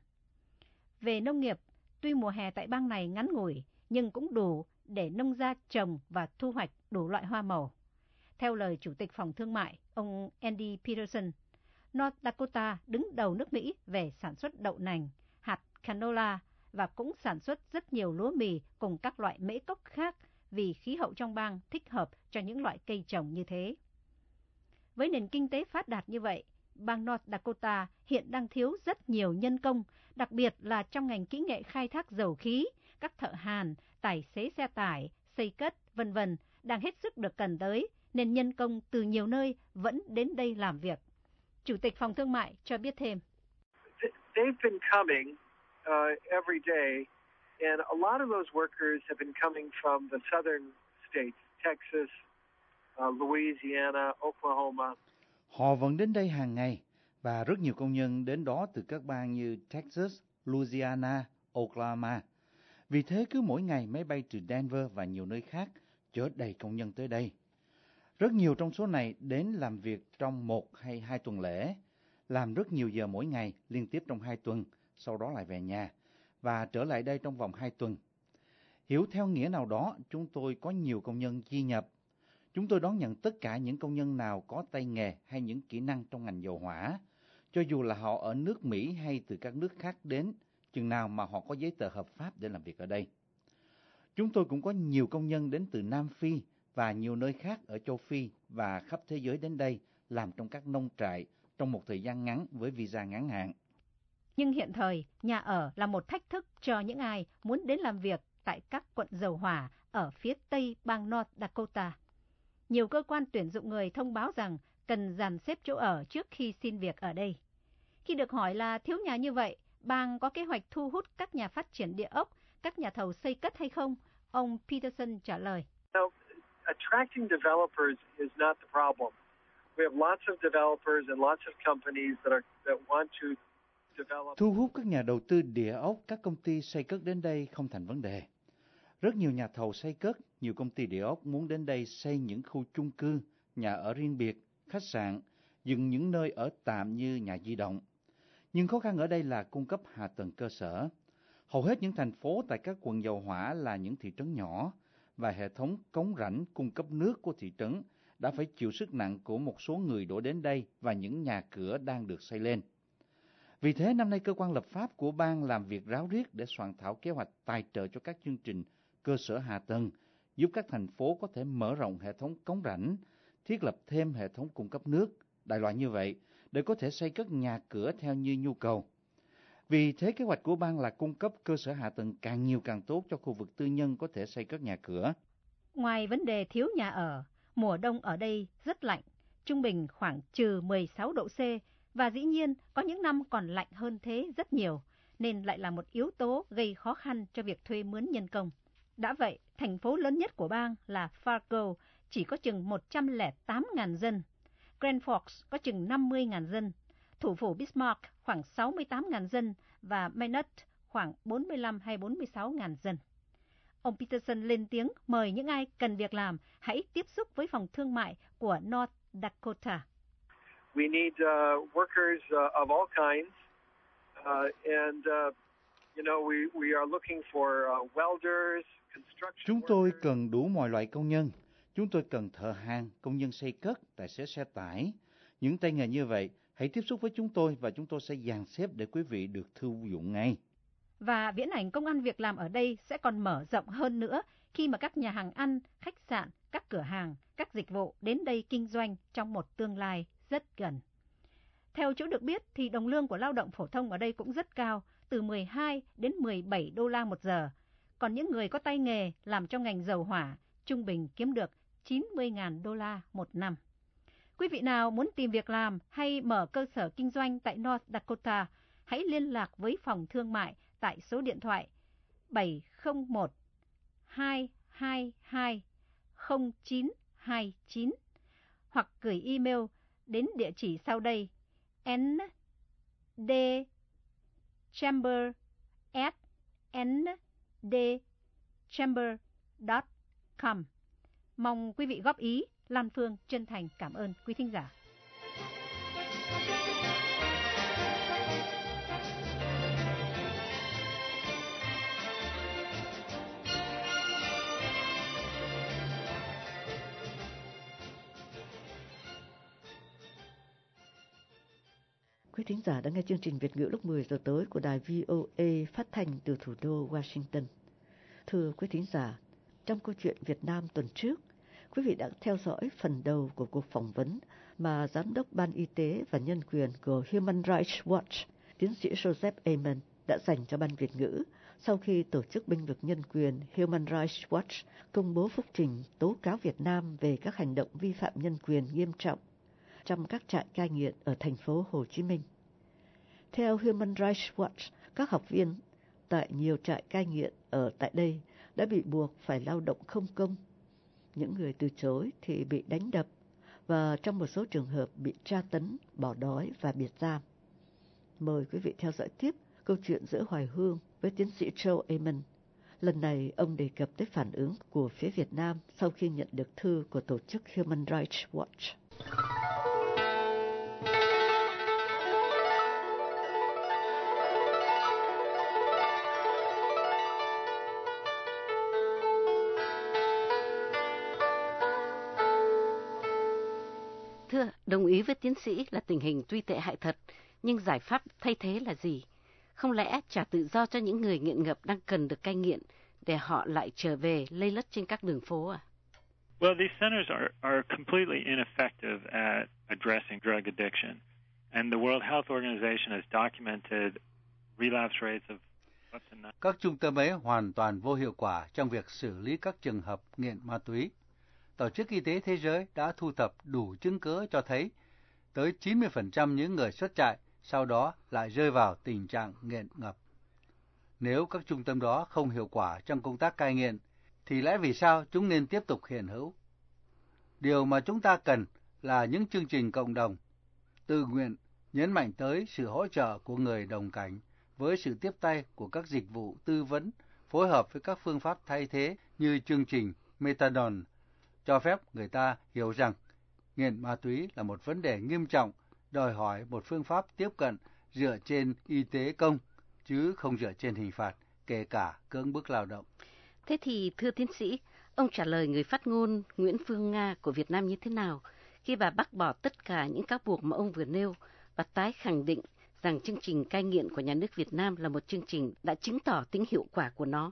Về nông nghiệp, tuy mùa hè tại bang này ngắn ngủi, nhưng cũng đủ để nông gia trồng và thu hoạch đủ loại hoa màu. Theo lời Chủ tịch Phòng Thương mại, ông Andy Peterson, North Dakota đứng đầu nước Mỹ về sản xuất đậu nành, hạt canola và cũng sản xuất rất nhiều lúa mì cùng các loại mễ cốc khác vì khí hậu trong bang thích hợp cho những loại cây trồng như thế. Với nền kinh tế phát đạt như vậy, bang North Dakota hiện đang thiếu rất nhiều nhân công, đặc biệt là trong ngành kỹ nghệ khai thác dầu khí, các thợ hàn, tài xế xe tải, xây cất, vân vân đang hết sức được cần tới, nên nhân công từ nhiều nơi vẫn đến đây làm việc. Chủ tịch Phòng Thương mại cho biết thêm. They've been coming uh, every day, and a lot of those workers have been coming from the southern states, Texas, uh, Louisiana, Oklahoma. Họ vẫn đến đây hàng ngày và rất nhiều công nhân đến đó từ các bang như Texas, Louisiana, Oklahoma. Vì thế cứ mỗi ngày máy bay từ Denver và nhiều nơi khác chở đầy công nhân tới đây. Rất nhiều trong số này đến làm việc trong một hay hai tuần lễ, làm rất nhiều giờ mỗi ngày liên tiếp trong hai tuần, sau đó lại về nhà và trở lại đây trong vòng hai tuần. Hiểu theo nghĩa nào đó, chúng tôi có nhiều công nhân di nhập. Chúng tôi đón nhận tất cả những công nhân nào có tay nghề hay những kỹ năng trong ngành dầu hỏa, cho dù là họ ở nước Mỹ hay từ các nước khác đến, chừng nào mà họ có giấy tờ hợp pháp để làm việc ở đây. Chúng tôi cũng có nhiều công nhân đến từ Nam Phi và nhiều nơi khác ở châu Phi và khắp thế giới đến đây làm trong các nông trại trong một thời gian ngắn với visa ngắn hạn. Nhưng hiện thời, nhà ở là một thách thức cho những ai muốn đến làm việc tại các quận dầu hỏa ở phía tây bang North Dakota. Nhiều cơ quan tuyển dụng người thông báo rằng cần dàn xếp chỗ ở trước khi xin việc ở đây. Khi được hỏi là thiếu nhà như vậy, bang có kế hoạch thu hút các nhà phát triển địa ốc, các nhà thầu xây cất hay không? Ông Peterson trả lời. No, attracting developers is not the problem. We have lots of developers and lots of companies that are that want to. Thu hút các nhà đầu tư địa ốc, các công ty xây cất đến đây không thành vấn đề. Rất nhiều nhà thầu xây cất, nhiều công ty địa ốc muốn đến đây xây những khu chung cư, nhà ở riêng biệt, khách sạn, dựng những nơi ở tạm như nhà di động. Nhưng khó khăn ở đây là cung cấp hạ tầng cơ sở. Hầu hết những thành phố tại các quận dầu hỏa là những thị trấn nhỏ và hệ thống cống rãnh cung cấp nước của thị trấn đã phải chịu sức nặng của một số người đổ đến đây và những nhà cửa đang được xây lên. Vì thế năm nay cơ quan lập pháp của bang làm việc ráo riết để soạn thảo kế hoạch tài trợ cho các chương trình cơ sở hạ tầng, giúp các thành phố có thể mở rộng hệ thống cống rãnh, thiết lập thêm hệ thống cung cấp nước, đại loại như vậy, để có thể xây cất nhà cửa theo như nhu cầu. Vì thế kế hoạch của bang là cung cấp cơ sở hạ tầng càng nhiều càng tốt cho khu vực tư nhân có thể xây cất nhà cửa. Ngoài vấn đề thiếu nhà ở, mùa đông ở đây rất lạnh, trung bình khoảng trừ 16 độ C và dĩ nhiên có những năm còn lạnh hơn thế rất nhiều, nên lại là một yếu tố gây khó khăn cho việc thuê mướn nhân công. Đã vậy, thành phố lớn nhất của bang là Fargo chỉ có chừng 108.000 dân, Grand Forks có chừng 50.000 dân, thủ phủ Bismarck khoảng 68.000 dân và Minot khoảng 45 hay 46.000 dân. Ông Peterson lên tiếng mời những ai cần việc làm hãy tiếp xúc với phòng thương mại của North Dakota. We need uh, workers uh, of all kinds, uh, and uh, you know we we are looking for uh, welders, construction. Chúng tôi cần đủ mọi loại công nhân. Chúng tôi cần thợ hàng, công nhân xây cất, tài xế xe tải. Những tay nghề như vậy, hãy tiếp xúc với chúng tôi và chúng tôi sẽ dàn xếp để quý vị được thư dụng ngay. Và viễn ảnh công ăn việc làm ở đây sẽ còn mở rộng hơn nữa khi mà các nhà hàng ăn, khách sạn, các cửa hàng, các dịch vụ đến đây kinh doanh trong một tương lai rất gần. Theo chỗ được biết thì đồng lương của lao động phổ thông ở đây cũng rất cao, từ 12 đến 17 đô la một giờ. Còn những người có tay nghề làm trong ngành dầu hỏa, trung bình kiếm được 90.000 đô la một năm. Quý vị nào muốn tìm việc làm hay mở cơ sở kinh doanh tại North Dakota, hãy liên lạc với phòng thương mại tại số điện thoại 701 222 0929 hoặc gửi email đến địa chỉ sau đây n d chamber at n d chamber com. Mong quý vị góp ý, Lan Phương chân thành cảm ơn quý thính giả. Quý thính giả đã nghe chương trình Việt ngữ lúc 10 giờ tối của đài VOA phát thanh từ thủ đô Washington. Thưa quý thính giả, trong câu chuyện Việt Nam tuần trước, quý vị đã theo dõi phần đầu của cuộc phỏng vấn mà Giám đốc Ban Y tế và Nhân quyền của Human Rights Watch, tiến sĩ Joseph Amen, đã dành cho Ban Việt ngữ sau khi Tổ chức Binh vực Nhân quyền Human Rights Watch công bố phúc trình tố cáo Việt Nam về các hành động vi phạm nhân quyền nghiêm trọng trong các trại cai nghiện ở thành phố Hồ Chí Minh. Theo Human Rights Watch, các học viên tại nhiều trại cai nghiện ở tại đây đã bị buộc phải lao động không công. Những người từ chối thì bị đánh đập và trong một số trường hợp bị tra tấn, bỏ đói và biệt giam. Mời quý vị theo dõi tiếp câu chuyện giữa Hoài Hương với tiến sĩ Joe Amon. Lần này ông đề cập tới phản ứng của phía Việt Nam sau khi nhận được thư của tổ chức Human Rights Watch. Đồng ý với tiến sĩ là tình hình tuy tệ hại thật, nhưng giải pháp thay thế là gì? Không lẽ trả tự do cho những người nghiện ngập đang cần được cai nghiện để họ lại trở về lây lất trên các đường phố à? Well, these centers are, are completely ineffective at addressing drug addiction. And the World Health Organization has documented relapse rates of các trung tâm ấy hoàn toàn vô hiệu quả trong việc xử lý các trường hợp nghiện ma túy. Tổ chức Y tế Thế giới đã thu thập đủ chứng cứ cho thấy tới 90% những người xuất trại sau đó lại rơi vào tình trạng nghiện ngập. Nếu các trung tâm đó không hiệu quả trong công tác cai nghiện, thì lẽ vì sao chúng nên tiếp tục hiện hữu? Điều mà chúng ta cần là những chương trình cộng đồng, tự nguyện, nhấn mạnh tới sự hỗ trợ của người đồng cảnh với sự tiếp tay của các dịch vụ tư vấn, phối hợp với các phương pháp thay thế như chương trình Methadone, cho phép người ta hiểu rằng nghiện ma túy là một vấn đề nghiêm trọng, đòi hỏi một phương pháp tiếp cận dựa trên y tế công, chứ không dựa trên hình phạt, kể cả cưỡng bức lao động. Thế thì, thưa tiến sĩ, ông trả lời người phát ngôn Nguyễn Phương Nga của Việt Nam như thế nào khi bà bác bỏ tất cả những cáo buộc mà ông vừa nêu và tái khẳng định rằng chương trình cai nghiện của nhà nước Việt Nam là một chương trình đã chứng tỏ tính hiệu quả của nó.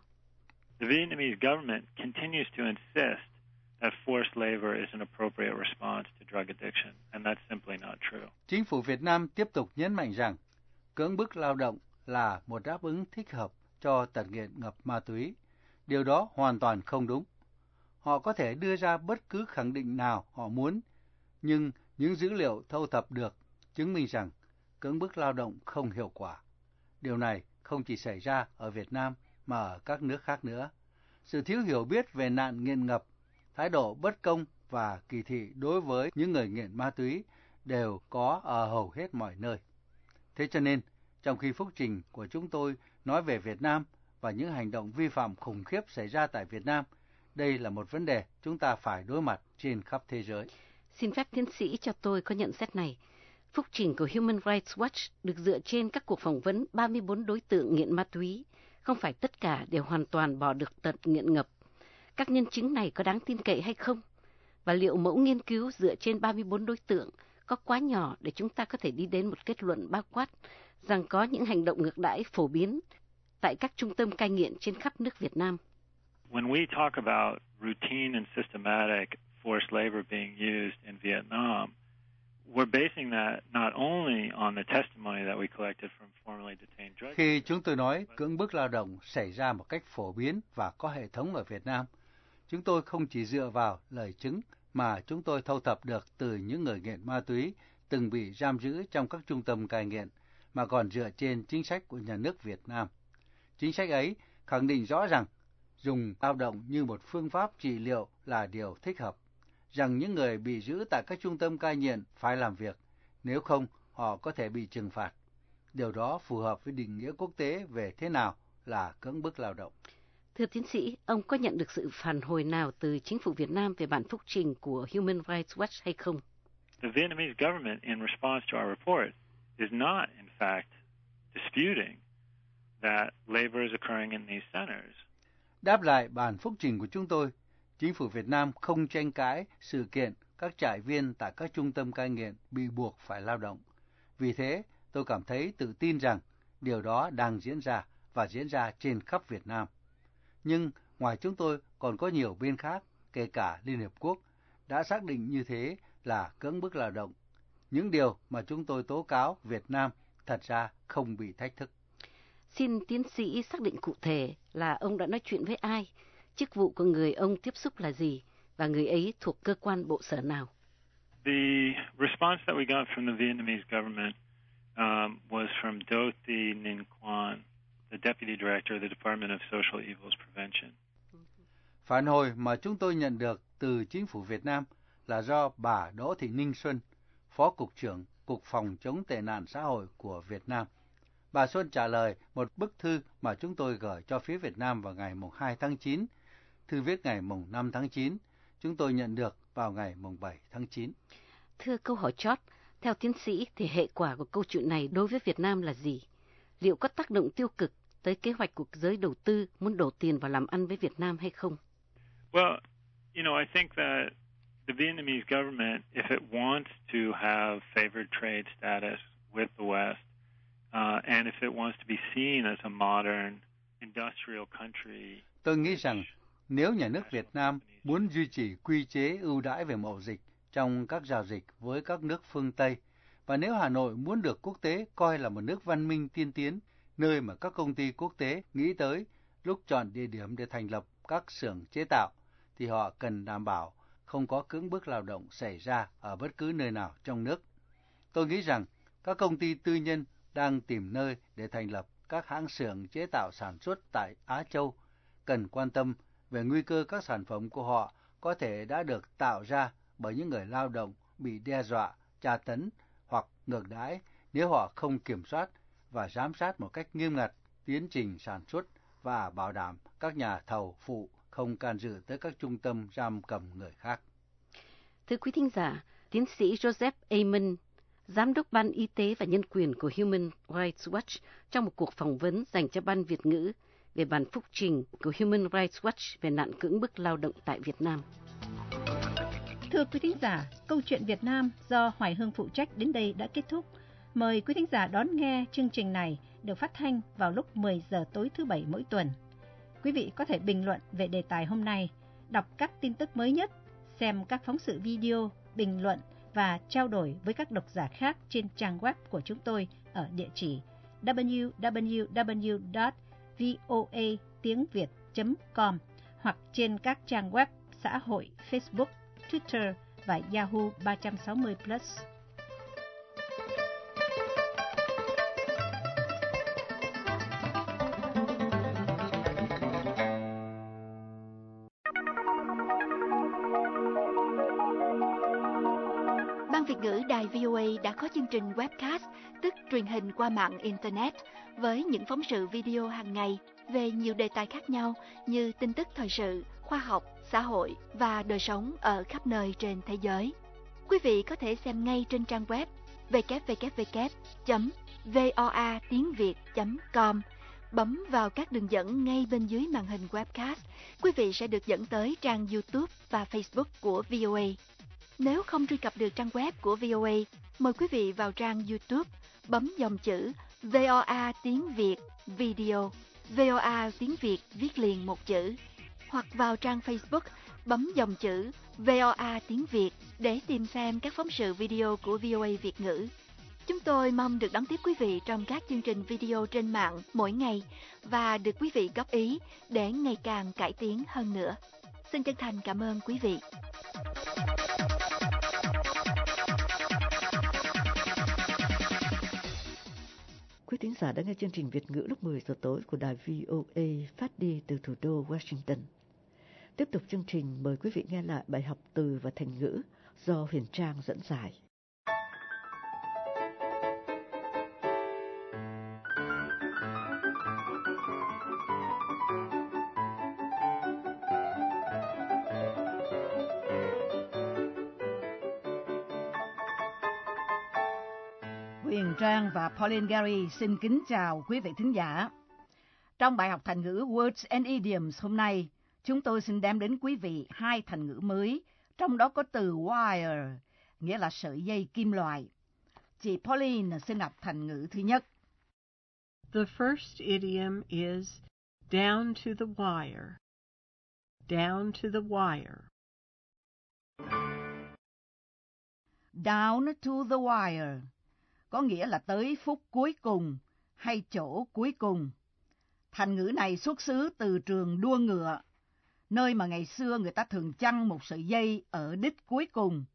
The Vietnamese government continues to insist that forced labor is an appropriate response to drug addiction, and that's simply not true. Chính phủ Việt Nam tiếp tục nhấn mạnh rằng cưỡng bức lao động là một đáp ứng thích hợp cho tật nghiện ngập ma túy. Điều đó hoàn toàn không đúng. Họ có thể đưa ra bất cứ khẳng định nào họ muốn, nhưng những dữ liệu thâu thập được chứng minh rằng cưỡng bức lao động không hiệu quả. Điều này không chỉ xảy ra ở Việt Nam mà ở các nước khác nữa. Sự thiếu hiểu biết về nạn nghiện ngập, thái độ bất công và kỳ thị đối với những người nghiện ma túy đều có ở hầu hết mọi nơi. Thế cho nên, trong khi phúc trình của chúng tôi nói về Việt Nam và những hành động vi phạm khủng khiếp xảy ra tại Việt Nam, đây là một vấn đề chúng ta phải đối mặt trên khắp thế giới. Xin phép tiến sĩ cho tôi có nhận xét này. Phúc trình của Human Rights Watch được dựa trên các cuộc phỏng vấn 34 đối tượng nghiện ma túy. Không phải tất cả đều hoàn toàn bỏ được tật nghiện ngập. Các nhân chứng này có đáng tin cậy hay không? Và liệu mẫu nghiên cứu dựa trên 34 đối tượng có quá nhỏ để chúng ta có thể đi đến một kết luận bao quát rằng có những hành động ngược đãi phổ biến tại các trung tâm cai nghiện trên khắp nước Việt Nam? When we talk about routine and systematic forced labor being used in Vietnam, we're basing that not only on the testimony that we collected from formerly detained drug Khi chúng tôi nói cưỡng bức lao động xảy ra một cách phổ biến và có hệ thống ở Việt Nam, chúng tôi không chỉ dựa vào lời chứng mà chúng tôi thâu thập được từ những người nghiện ma túy từng bị giam giữ trong các trung tâm cai nghiện, mà còn dựa trên chính sách của nhà nước Việt Nam. Chính sách ấy khẳng định rõ rằng dùng lao động như một phương pháp trị liệu là điều thích hợp rằng những người bị giữ tại các trung tâm cai nghiện phải làm việc, nếu không họ có thể bị trừng phạt. Điều đó phù hợp với định nghĩa quốc tế về thế nào là cưỡng bức lao động. Thưa tiến sĩ, ông có nhận được sự phản hồi nào từ chính phủ Việt Nam về bản phúc trình của Human Rights Watch hay không? The Vietnamese government, in response to our report, is not, in fact, disputing that labor is occurring in these centers. Đáp lại bản phúc trình của chúng tôi, chính phủ Việt Nam không tranh cãi sự kiện các trại viên tại các trung tâm cai nghiện bị buộc phải lao động. Vì thế, tôi cảm thấy tự tin rằng điều đó đang diễn ra và diễn ra trên khắp Việt Nam. Nhưng ngoài chúng tôi còn có nhiều bên khác, kể cả Liên Hiệp Quốc, đã xác định như thế là cưỡng bức lao động. Những điều mà chúng tôi tố cáo Việt Nam thật ra không bị thách thức. Xin tiến sĩ xác định cụ thể là ông đã nói chuyện với ai, chức vụ của người ông tiếp xúc là gì và người ấy thuộc cơ quan bộ sở nào. The response that we got from the Vietnamese government um, was from Do Thi Ninh Quan, the Deputy Director of the Department of Social Evils Prevention. Phản hồi mà chúng tôi nhận được từ chính phủ Việt Nam là do bà Đỗ Thị Ninh Xuân, Phó Cục trưởng Cục Phòng chống tệ nạn xã hội của Việt Nam. Bà Xuân trả lời một bức thư mà chúng tôi gửi cho phía Việt Nam vào ngày 2 tháng 9, thư viết ngày 5 tháng 9, chúng tôi nhận được vào ngày 7 tháng 9. Thưa câu hỏi chót, theo tiến sĩ thì hệ quả của câu chuyện này đối với Việt Nam là gì? Liệu có tác động tiêu cực tới kế hoạch của giới đầu tư muốn đổ tiền vào làm ăn với Việt Nam hay không? Well, you know, I think that the Vietnamese government, if it wants to have favored trade status with the West, uh, and if it wants to be seen as a modern industrial country. Tôi nghĩ rằng nếu nhà nước Việt Nam muốn duy trì quy chế ưu đãi về mậu dịch trong các giao dịch với các nước phương Tây, và nếu Hà Nội muốn được quốc tế coi là một nước văn minh tiên tiến, nơi mà các công ty quốc tế nghĩ tới lúc chọn địa điểm để thành lập các xưởng chế tạo, thì họ cần đảm bảo không có cưỡng bức lao động xảy ra ở bất cứ nơi nào trong nước. Tôi nghĩ rằng các công ty tư nhân đang tìm nơi để thành lập các hãng xưởng chế tạo sản xuất tại Á Châu cần quan tâm về nguy cơ các sản phẩm của họ có thể đã được tạo ra bởi những người lao động bị đe dọa, tra tấn hoặc ngược đãi nếu họ không kiểm soát và giám sát một cách nghiêm ngặt tiến trình sản xuất và bảo đảm các nhà thầu phụ không can dự tới các trung tâm giam cầm người khác. Thưa quý thính giả, tiến sĩ Joseph Amon, Giám đốc Ban Y tế và Nhân quyền của Human Rights Watch trong một cuộc phỏng vấn dành cho Ban Việt ngữ về bản phúc trình của Human Rights Watch về nạn cưỡng bức lao động tại Việt Nam. Thưa quý thính giả, câu chuyện Việt Nam do Hoài Hương phụ trách đến đây đã kết thúc. Mời quý thính giả đón nghe chương trình này được phát thanh vào lúc 10 giờ tối thứ Bảy mỗi tuần. Quý vị có thể bình luận về đề tài hôm nay, đọc các tin tức mới nhất, xem các phóng sự video, bình luận và trao đổi với các độc giả khác trên trang web của chúng tôi ở địa chỉ www.voa-tiếng-việt.com hoặc trên các trang web xã hội Facebook, Twitter và Yahoo 360 Plus. Ban Việt ngữ Đài VOA đã có chương trình webcast, tức truyền hình qua mạng Internet, với những phóng sự video hàng ngày về nhiều đề tài khác nhau như tin tức thời sự, khoa học, xã hội và đời sống ở khắp nơi trên thế giới. Quý vị có thể xem ngay trên trang web www.voa tiếng việt.com bấm vào các đường dẫn ngay bên dưới màn hình webcast, quý vị sẽ được dẫn tới trang YouTube và Facebook của VOA. Nếu không truy cập được trang web của VOA, mời quý vị vào trang YouTube, bấm dòng chữ VOA tiếng Việt video, VOA tiếng Việt viết liền một chữ, hoặc vào trang Facebook, bấm dòng chữ VOA tiếng Việt để tìm xem các phóng sự video của VOA Việt ngữ. Chúng tôi mong được đón tiếp quý vị trong các chương trình video trên mạng mỗi ngày và được quý vị góp ý để ngày càng cải tiến hơn nữa. Xin chân thành cảm ơn quý vị. Quý thính giả đã nghe chương trình Việt ngữ lúc 10 giờ tối của đài VOA phát đi từ thủ đô Washington. Tiếp tục chương trình mời quý vị nghe lại bài học từ và thành ngữ do Huyền Trang dẫn giải. Huyền Trang và Pauline Gary xin kính chào quý vị thính giả. Trong bài học thành ngữ Words and Idioms hôm nay, chúng tôi xin đem đến quý vị hai thành ngữ mới, trong đó có từ wire, nghĩa là sợi dây kim loại. Chị Pauline xin đọc thành ngữ thứ nhất. The first idiom is down to the wire. Down to the wire. Down to the wire có nghĩa là tới phút cuối cùng hay chỗ cuối cùng. Thành ngữ này xuất xứ từ trường đua ngựa, nơi mà ngày xưa người ta thường chăn một sợi dây ở đích cuối cùng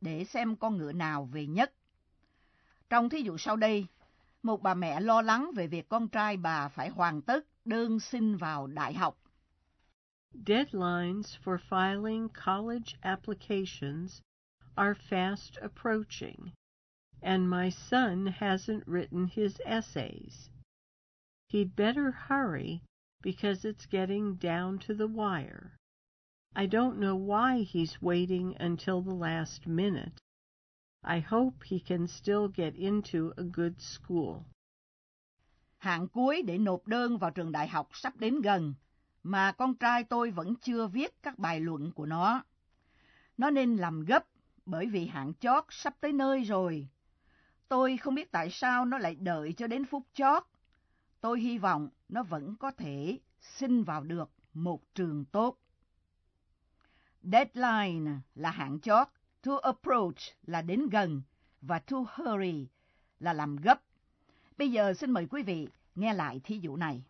để xem con ngựa nào về nhất. Trong thí dụ sau đây, một bà mẹ lo lắng về việc con trai bà phải hoàn tất đơn xin vào đại học. Deadlines for filing college applications are fast approaching and my son hasn't written his essays. He'd better hurry because it's getting down to the wire. I don't know why he's waiting until the last minute. I hope he can still get into a good school. Hạn cuối để nộp đơn vào trường đại học sắp đến gần, mà con trai tôi vẫn chưa viết các bài luận của nó. Nó nên làm gấp bởi vì hạng chót sắp tới nơi rồi. Tôi không biết tại sao nó lại đợi cho đến phút chót. Tôi hy vọng nó vẫn có thể xin vào được một trường tốt. Deadline là hạn chót, to approach là đến gần và to hurry là làm gấp. Bây giờ xin mời quý vị nghe lại thí dụ này.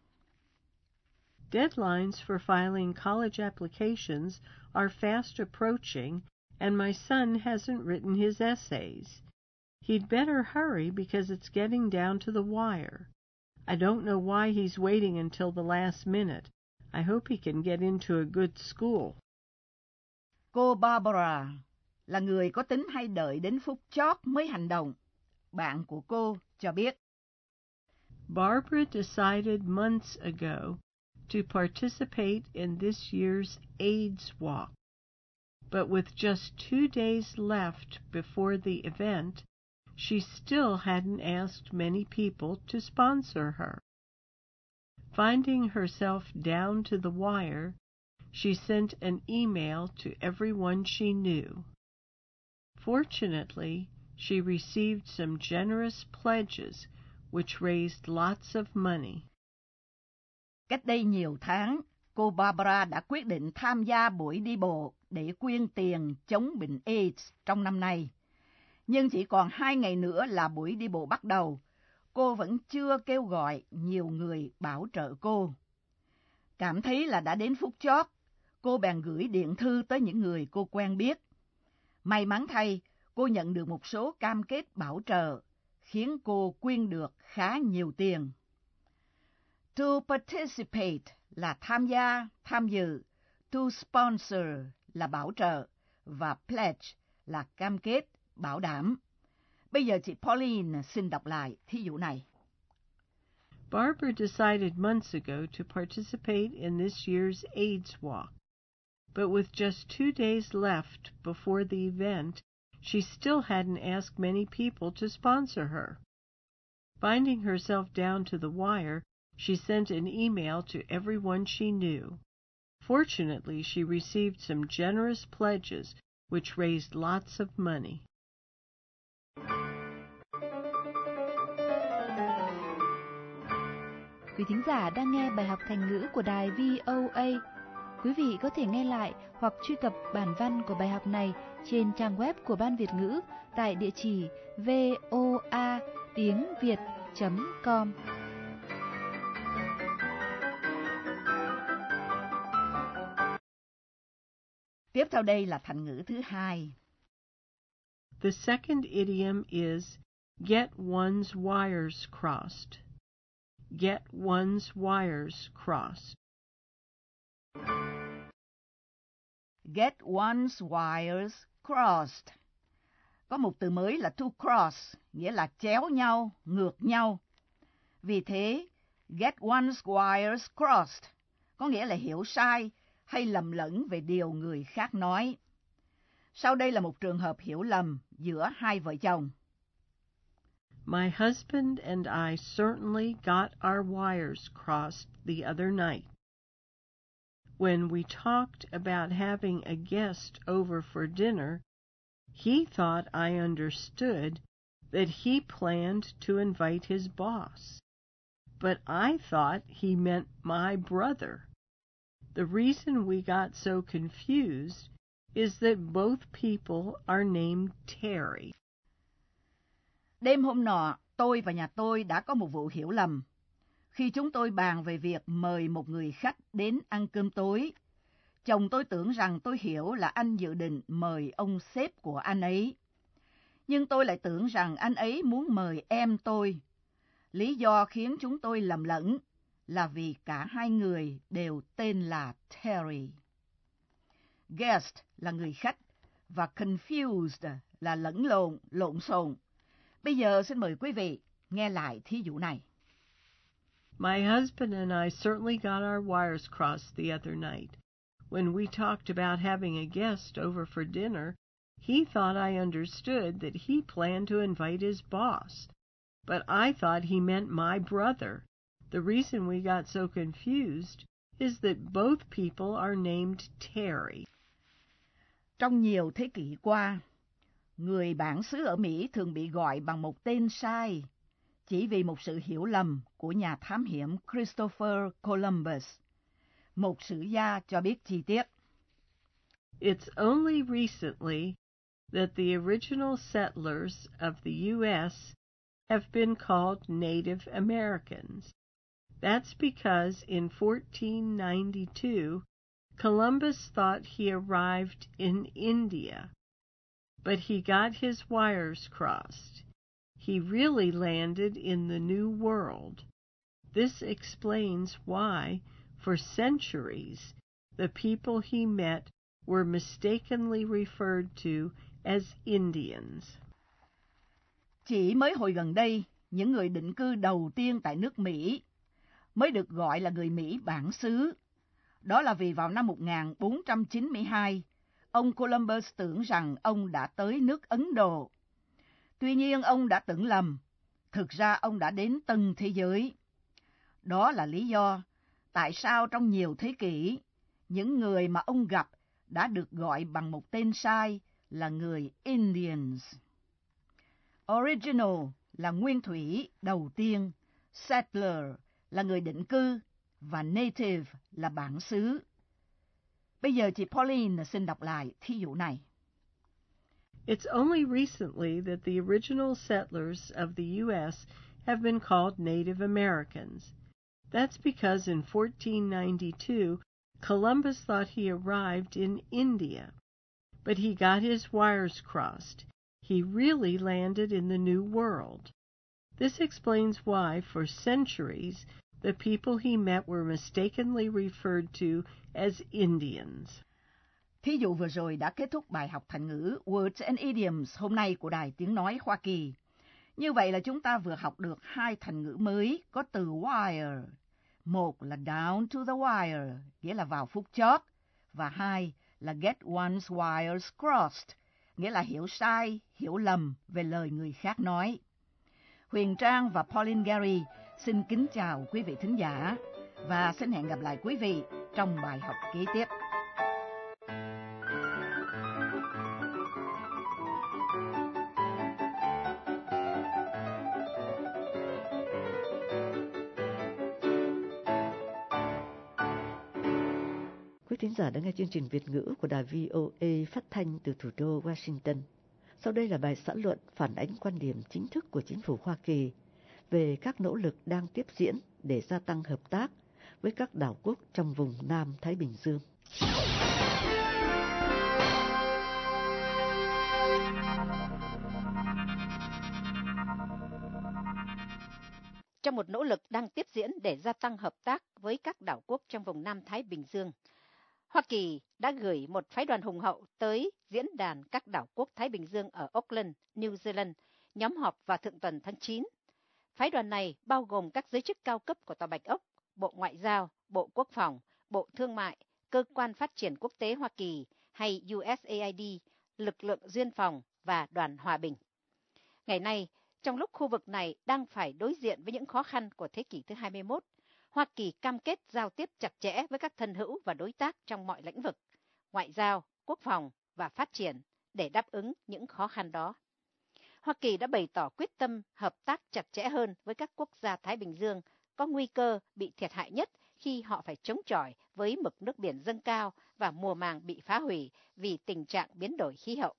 Deadlines for filing college applications are fast approaching, and my son hasn't written his essays. He'd better hurry because it's getting down to the wire. I don't know why he's waiting until the last minute. I hope he can get into a good school. Cô Barbara là người có tính hay đợi đến phút chót mới hành động. Bạn của cô cho biết. Barbara decided months ago to participate in this year's AIDS walk. But with just two days left before the event, she still hadn't asked many people to sponsor her. Finding herself down to the wire, she sent an email to everyone she knew. Fortunately, she received some generous pledges which raised lots of money. Cách đây nhiều tháng, cô Barbara đã quyết định tham gia buổi đi bộ để quyên tiền chống bệnh AIDS trong năm nay. Nhưng chỉ còn hai ngày nữa là buổi đi bộ bắt đầu, cô vẫn chưa kêu gọi nhiều người bảo trợ cô. Cảm thấy là đã đến phút chót, cô bèn gửi điện thư tới những người cô quen biết. May mắn thay, cô nhận được một số cam kết bảo trợ, khiến cô quyên được khá nhiều tiền. To participate là tham gia, tham dự. To sponsor là bảo trợ. Và pledge là cam kết, bảo đảm. Bây giờ chị Pauline xin đọc lại thí dụ này. Barbara decided months ago to participate in this year's AIDS walk. But with just two days left before the event, she still hadn't asked many people to sponsor her. Finding herself down to the wire, she sent an email to everyone she knew. Fortunately, she received some generous pledges which raised lots of money. Quý thính giả đang nghe bài học thành ngữ của đài VOA. Quý vị có thể nghe lại hoặc truy cập bản văn của bài học này trên trang web của Ban Việt ngữ tại địa chỉ voa tiếng việt.com. Tiếp theo đây là thành ngữ thứ hai. The second idiom is get one's wires crossed. Get one's wires crossed. Get one's wires crossed. Có một từ mới là to cross, nghĩa là chéo nhau, ngược nhau. Vì thế, get one's wires crossed có nghĩa là hiểu sai hay lầm lẫn về điều người khác nói. Sau đây là một trường hợp hiểu lầm giữa hai vợ chồng. My husband and I certainly got our wires crossed the other night. When we talked about having a guest over for dinner, he thought I understood that he planned to invite his boss. But I thought he meant my brother. The reason we got so confused is that both people are named Terry. Đêm hôm nọ, tôi và nhà tôi đã có một vụ hiểu lầm. Khi chúng tôi bàn về việc mời một người khách đến ăn cơm tối, chồng tôi tưởng rằng tôi hiểu là anh dự định mời ông sếp của anh ấy. Nhưng tôi lại tưởng rằng anh ấy muốn mời em tôi. Lý do khiến chúng tôi lầm lẫn là vì cả hai người đều tên là Terry. Guest là người khách và confused là lẫn lộn, lộn xộn. Bây giờ xin mời quý vị nghe lại thí dụ này. My husband and I certainly got our wires crossed the other night. When we talked about having a guest over for dinner, he thought I understood that he planned to invite his boss, but I thought he meant my brother. The reason we got so confused is that both people are named Terry. Trong nhiều thế kỷ qua, người bản xứ ở Mỹ thường bị gọi bằng một tên sai chỉ vì một sự hiểu lầm của nhà thám hiểm Christopher Columbus. Một sử gia cho biết chi tiết. It's only recently that the original settlers of the U.S. have been called Native Americans. That's because in 1492, Columbus thought he arrived in India, but he got his wires crossed. He really landed in the New World. This explains why, for centuries, the people he met were mistakenly referred to as Indians. Chỉ mới hồi gần đây, những người định cư đầu tiên tại nước Mỹ mới được gọi là người Mỹ bản xứ. Đó là vì vào năm 1492, ông Columbus tưởng rằng ông đã tới nước Ấn Độ. Tuy nhiên ông đã tưởng lầm, thực ra ông đã đến tân thế giới. Đó là lý do tại sao trong nhiều thế kỷ, những người mà ông gặp đã được gọi bằng một tên sai là người Indians. Original là nguyên thủy đầu tiên, settler là người định cư và native là bản xứ. Bây giờ chị Pauline xin đọc lại thí dụ này. It's only recently that the original settlers of the U.S. have been called Native Americans. That's because in 1492, Columbus thought he arrived in India, but he got his wires crossed. He really landed in the New World. This explains why, for centuries, the people he met were mistakenly referred to as Indians. Thí dụ vừa rồi đã kết thúc bài học thành ngữ Words and Idioms hôm nay của Đài Tiếng Nói Hoa Kỳ. Như vậy là chúng ta vừa học được hai thành ngữ mới có từ wire. Một là down to the wire, nghĩa là vào phút chót. Và hai là get one's wires crossed, nghĩa là hiểu sai, hiểu lầm về lời người khác nói. Huyền Trang và Pauline Gary xin kính chào quý vị thính giả và xin hẹn gặp lại quý vị trong bài học kế tiếp. Quý thính giả đã nghe chương trình Việt ngữ của đài VOA phát thanh từ thủ đô Washington. Sau đây là bài xã luận phản ánh quan điểm chính thức của chính phủ Hoa Kỳ về các nỗ lực đang tiếp diễn để gia tăng hợp tác với các đảo quốc trong vùng Nam Thái Bình Dương. Trong một nỗ lực đang tiếp diễn để gia tăng hợp tác với các đảo quốc trong vùng Nam Thái Bình Dương, Hoa Kỳ đã gửi một phái đoàn hùng hậu tới diễn đàn các đảo quốc Thái Bình Dương ở Auckland, New Zealand, nhóm họp vào thượng tuần tháng 9. Phái đoàn này bao gồm các giới chức cao cấp của Tòa Bạch Ốc, Bộ Ngoại giao, Bộ Quốc phòng, Bộ Thương mại, Cơ quan Phát triển Quốc tế Hoa Kỳ hay USAID, lực lượng duyên phòng và đoàn hòa bình. Ngày nay, trong lúc khu vực này đang phải đối diện với những khó khăn của thế kỷ thứ 21, Hoa Kỳ cam kết giao tiếp chặt chẽ với các thân hữu và đối tác trong mọi lĩnh vực, ngoại giao, quốc phòng và phát triển để đáp ứng những khó khăn đó. Hoa Kỳ đã bày tỏ quyết tâm hợp tác chặt chẽ hơn với các quốc gia Thái Bình Dương có nguy cơ bị thiệt hại nhất khi họ phải chống chọi với mực nước biển dâng cao và mùa màng bị phá hủy vì tình trạng biến đổi khí hậu.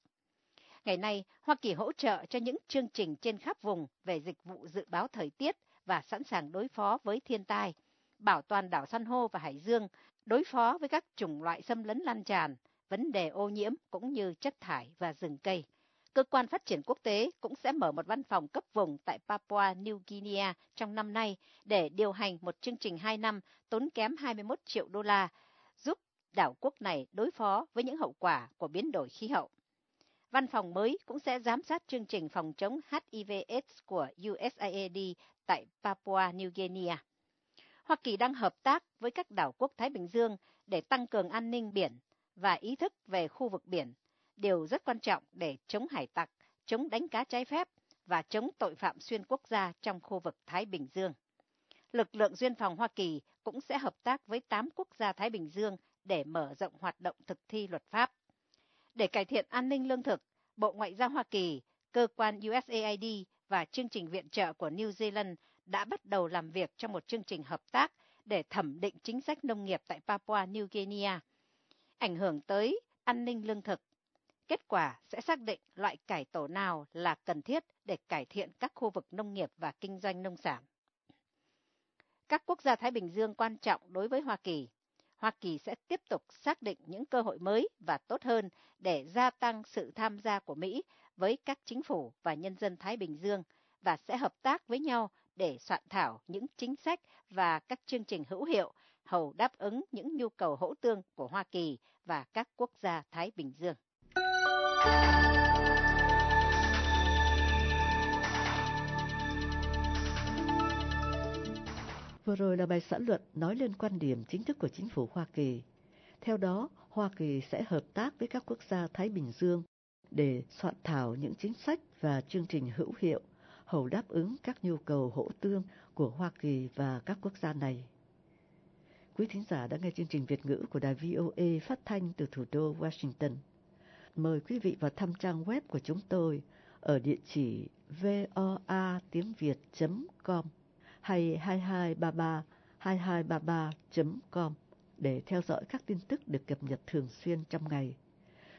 Ngày nay, Hoa Kỳ hỗ trợ cho những chương trình trên khắp vùng về dịch vụ dự báo thời tiết và sẵn sàng đối phó với thiên tai, bảo toàn đảo san hô và hải dương, đối phó với các chủng loại xâm lấn lan tràn, vấn đề ô nhiễm cũng như chất thải và rừng cây. Cơ quan phát triển quốc tế cũng sẽ mở một văn phòng cấp vùng tại Papua New Guinea trong năm nay để điều hành một chương trình 2 năm tốn kém 21 triệu đô la, giúp đảo quốc này đối phó với những hậu quả của biến đổi khí hậu. Văn phòng mới cũng sẽ giám sát chương trình phòng chống HIV/AIDS của USAID tại Papua New Guinea. Hoa Kỳ đang hợp tác với các đảo quốc Thái Bình Dương để tăng cường an ninh biển và ý thức về khu vực biển, đều rất quan trọng để chống hải tặc, chống đánh cá trái phép và chống tội phạm xuyên quốc gia trong khu vực Thái Bình Dương. Lực lượng duyên phòng Hoa Kỳ cũng sẽ hợp tác với 8 quốc gia Thái Bình Dương để mở rộng hoạt động thực thi luật pháp. Để cải thiện an ninh lương thực, Bộ Ngoại giao Hoa Kỳ, cơ quan USAID và chương trình viện trợ của New Zealand đã bắt đầu làm việc trong một chương trình hợp tác để thẩm định chính sách nông nghiệp tại Papua New Guinea, ảnh hưởng tới an ninh lương thực. Kết quả sẽ xác định loại cải tổ nào là cần thiết để cải thiện các khu vực nông nghiệp và kinh doanh nông sản. Các quốc gia Thái Bình Dương quan trọng đối với Hoa Kỳ. Hoa Kỳ sẽ tiếp tục xác định những cơ hội mới và tốt hơn để gia tăng sự tham gia của Mỹ với các chính phủ và nhân dân Thái Bình Dương và sẽ hợp tác với nhau để soạn thảo những chính sách và các chương trình hữu hiệu hầu đáp ứng những nhu cầu hỗ tương của Hoa Kỳ và các quốc gia Thái Bình Dương. Vừa rồi là bài xã luận nói lên quan điểm chính thức của chính phủ Hoa Kỳ. Theo đó, Hoa Kỳ sẽ hợp tác với các quốc gia Thái Bình Dương để soạn thảo những chính sách và chương trình hữu hiệu hầu đáp ứng các nhu cầu hỗ tương của Hoa Kỳ và các quốc gia này. Quý thính giả đã nghe chương trình Việt ngữ của đài VOA phát thanh từ thủ đô Washington. Mời quý vị vào thăm trang web của chúng tôi ở địa chỉ voa tiếng việt.com hay 2233 2233.com để theo dõi các tin tức được cập nhật thường xuyên trong ngày.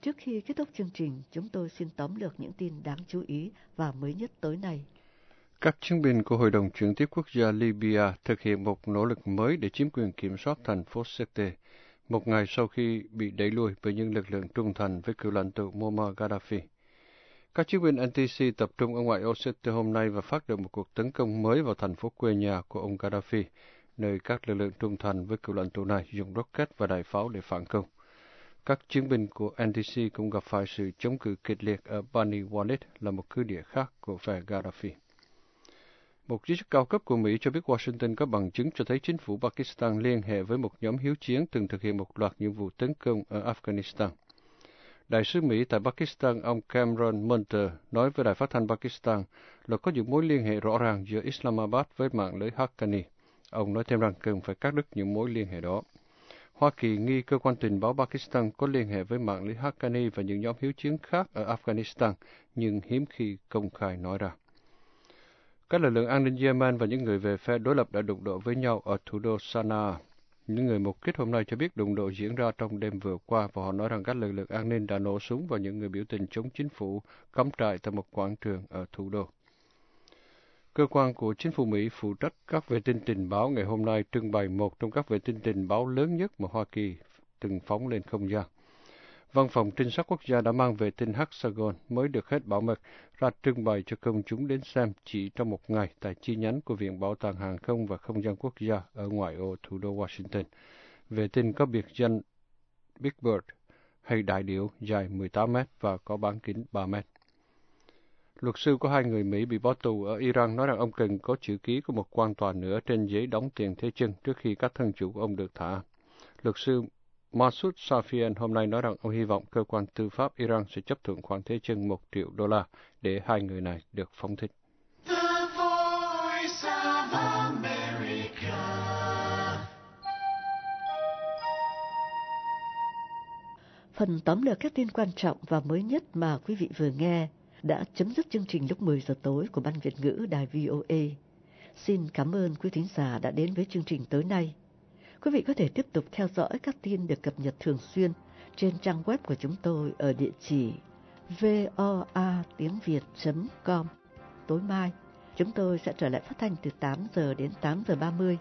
Trước khi kết thúc chương trình, chúng tôi xin tóm lược những tin đáng chú ý và mới nhất tối nay. Các chiến binh của Hội đồng chuyển tiếp quốc gia Libya thực hiện một nỗ lực mới để chiếm quyền kiểm soát thành phố Sete một ngày sau khi bị đẩy lùi bởi những lực lượng trung thành với cựu lãnh tụ Muammar Gaddafi. Các chiến binh NTC tập trung ở ngoại ô City hôm nay và phát động một cuộc tấn công mới vào thành phố quê nhà của ông Gaddafi, nơi các lực lượng trung thành với cựu lãnh tụ này dùng rocket và đại pháo để phản công. Các chiến binh của NTC cũng gặp phải sự chống cự kịch liệt ở Bani Walid là một cứ địa khác của phe Gaddafi. Một giới chức cao cấp của Mỹ cho biết Washington có bằng chứng cho thấy chính phủ Pakistan liên hệ với một nhóm hiếu chiến từng thực hiện một loạt những vụ tấn công ở Afghanistan. Đại sứ Mỹ tại Pakistan ông Cameron Munter nói với đài phát thanh Pakistan là có những mối liên hệ rõ ràng giữa Islamabad với mạng lưới Haqqani. Ông nói thêm rằng cần phải cắt đứt những mối liên hệ đó. Hoa Kỳ nghi cơ quan tình báo Pakistan có liên hệ với mạng lưới Haqqani và những nhóm hiếu chiến khác ở Afghanistan, nhưng hiếm khi công khai nói ra. Các lực lượng an ninh Yemen và những người về phe đối lập đã đụng độ với nhau ở thủ đô Sanaa. Những người mục kích hôm nay cho biết đụng độ diễn ra trong đêm vừa qua và họ nói rằng các lực lượng an ninh đã nổ súng vào những người biểu tình chống chính phủ, cắm trại tại một quảng trường ở thủ đô. Cơ quan của chính phủ Mỹ phụ trách các vệ tinh tình báo ngày hôm nay trưng bày một trong các vệ tinh tình báo lớn nhất mà Hoa Kỳ từng phóng lên không gian. Văn phòng trinh sát quốc gia đã mang về tin Hexagon mới được hết bảo mật, ra trưng bày cho công chúng đến xem chỉ trong một ngày tại chi nhánh của Viện Bảo tàng Hàng không và Không gian Quốc gia ở ngoại ô thủ đô Washington. Vệ tinh có biệt danh Big Bird hay đại điểu dài 18 mét và có bán kính 3 mét. Luật sư của hai người Mỹ bị bỏ tù ở Iran nói rằng ông cần có chữ ký của một quan tòa nữa trên giấy đóng tiền thế chân trước khi các thân chủ của ông được thả. Luật sư Masoud Safian hôm nay nói rằng ông hy vọng cơ quan tư pháp Iran sẽ chấp thuận khoản thế chân một triệu đô la để hai người này được phóng thích. Phần tóm lược các tin quan trọng và mới nhất mà quý vị vừa nghe đã chấm dứt chương trình lúc 10 giờ tối của Ban Việt ngữ Đài VOA. Xin cảm ơn quý thính giả đã đến với chương trình tối nay. Quý vị có thể tiếp tục theo dõi các tin được cập nhật thường xuyên trên trang web của chúng tôi ở địa chỉ voa tiếng việt.com. Tối mai, chúng tôi sẽ trở lại phát thanh từ 8 giờ đến 8 giờ 30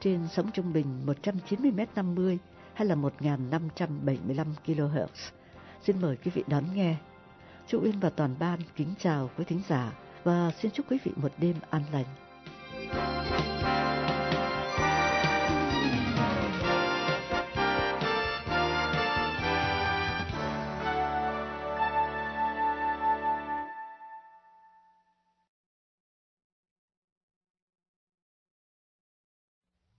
trên sóng trung bình 190m50 hay là 1575 kHz. Xin mời quý vị đón nghe. Chú Uyên và toàn ban kính chào quý thính giả và xin chúc quý vị một đêm an lành.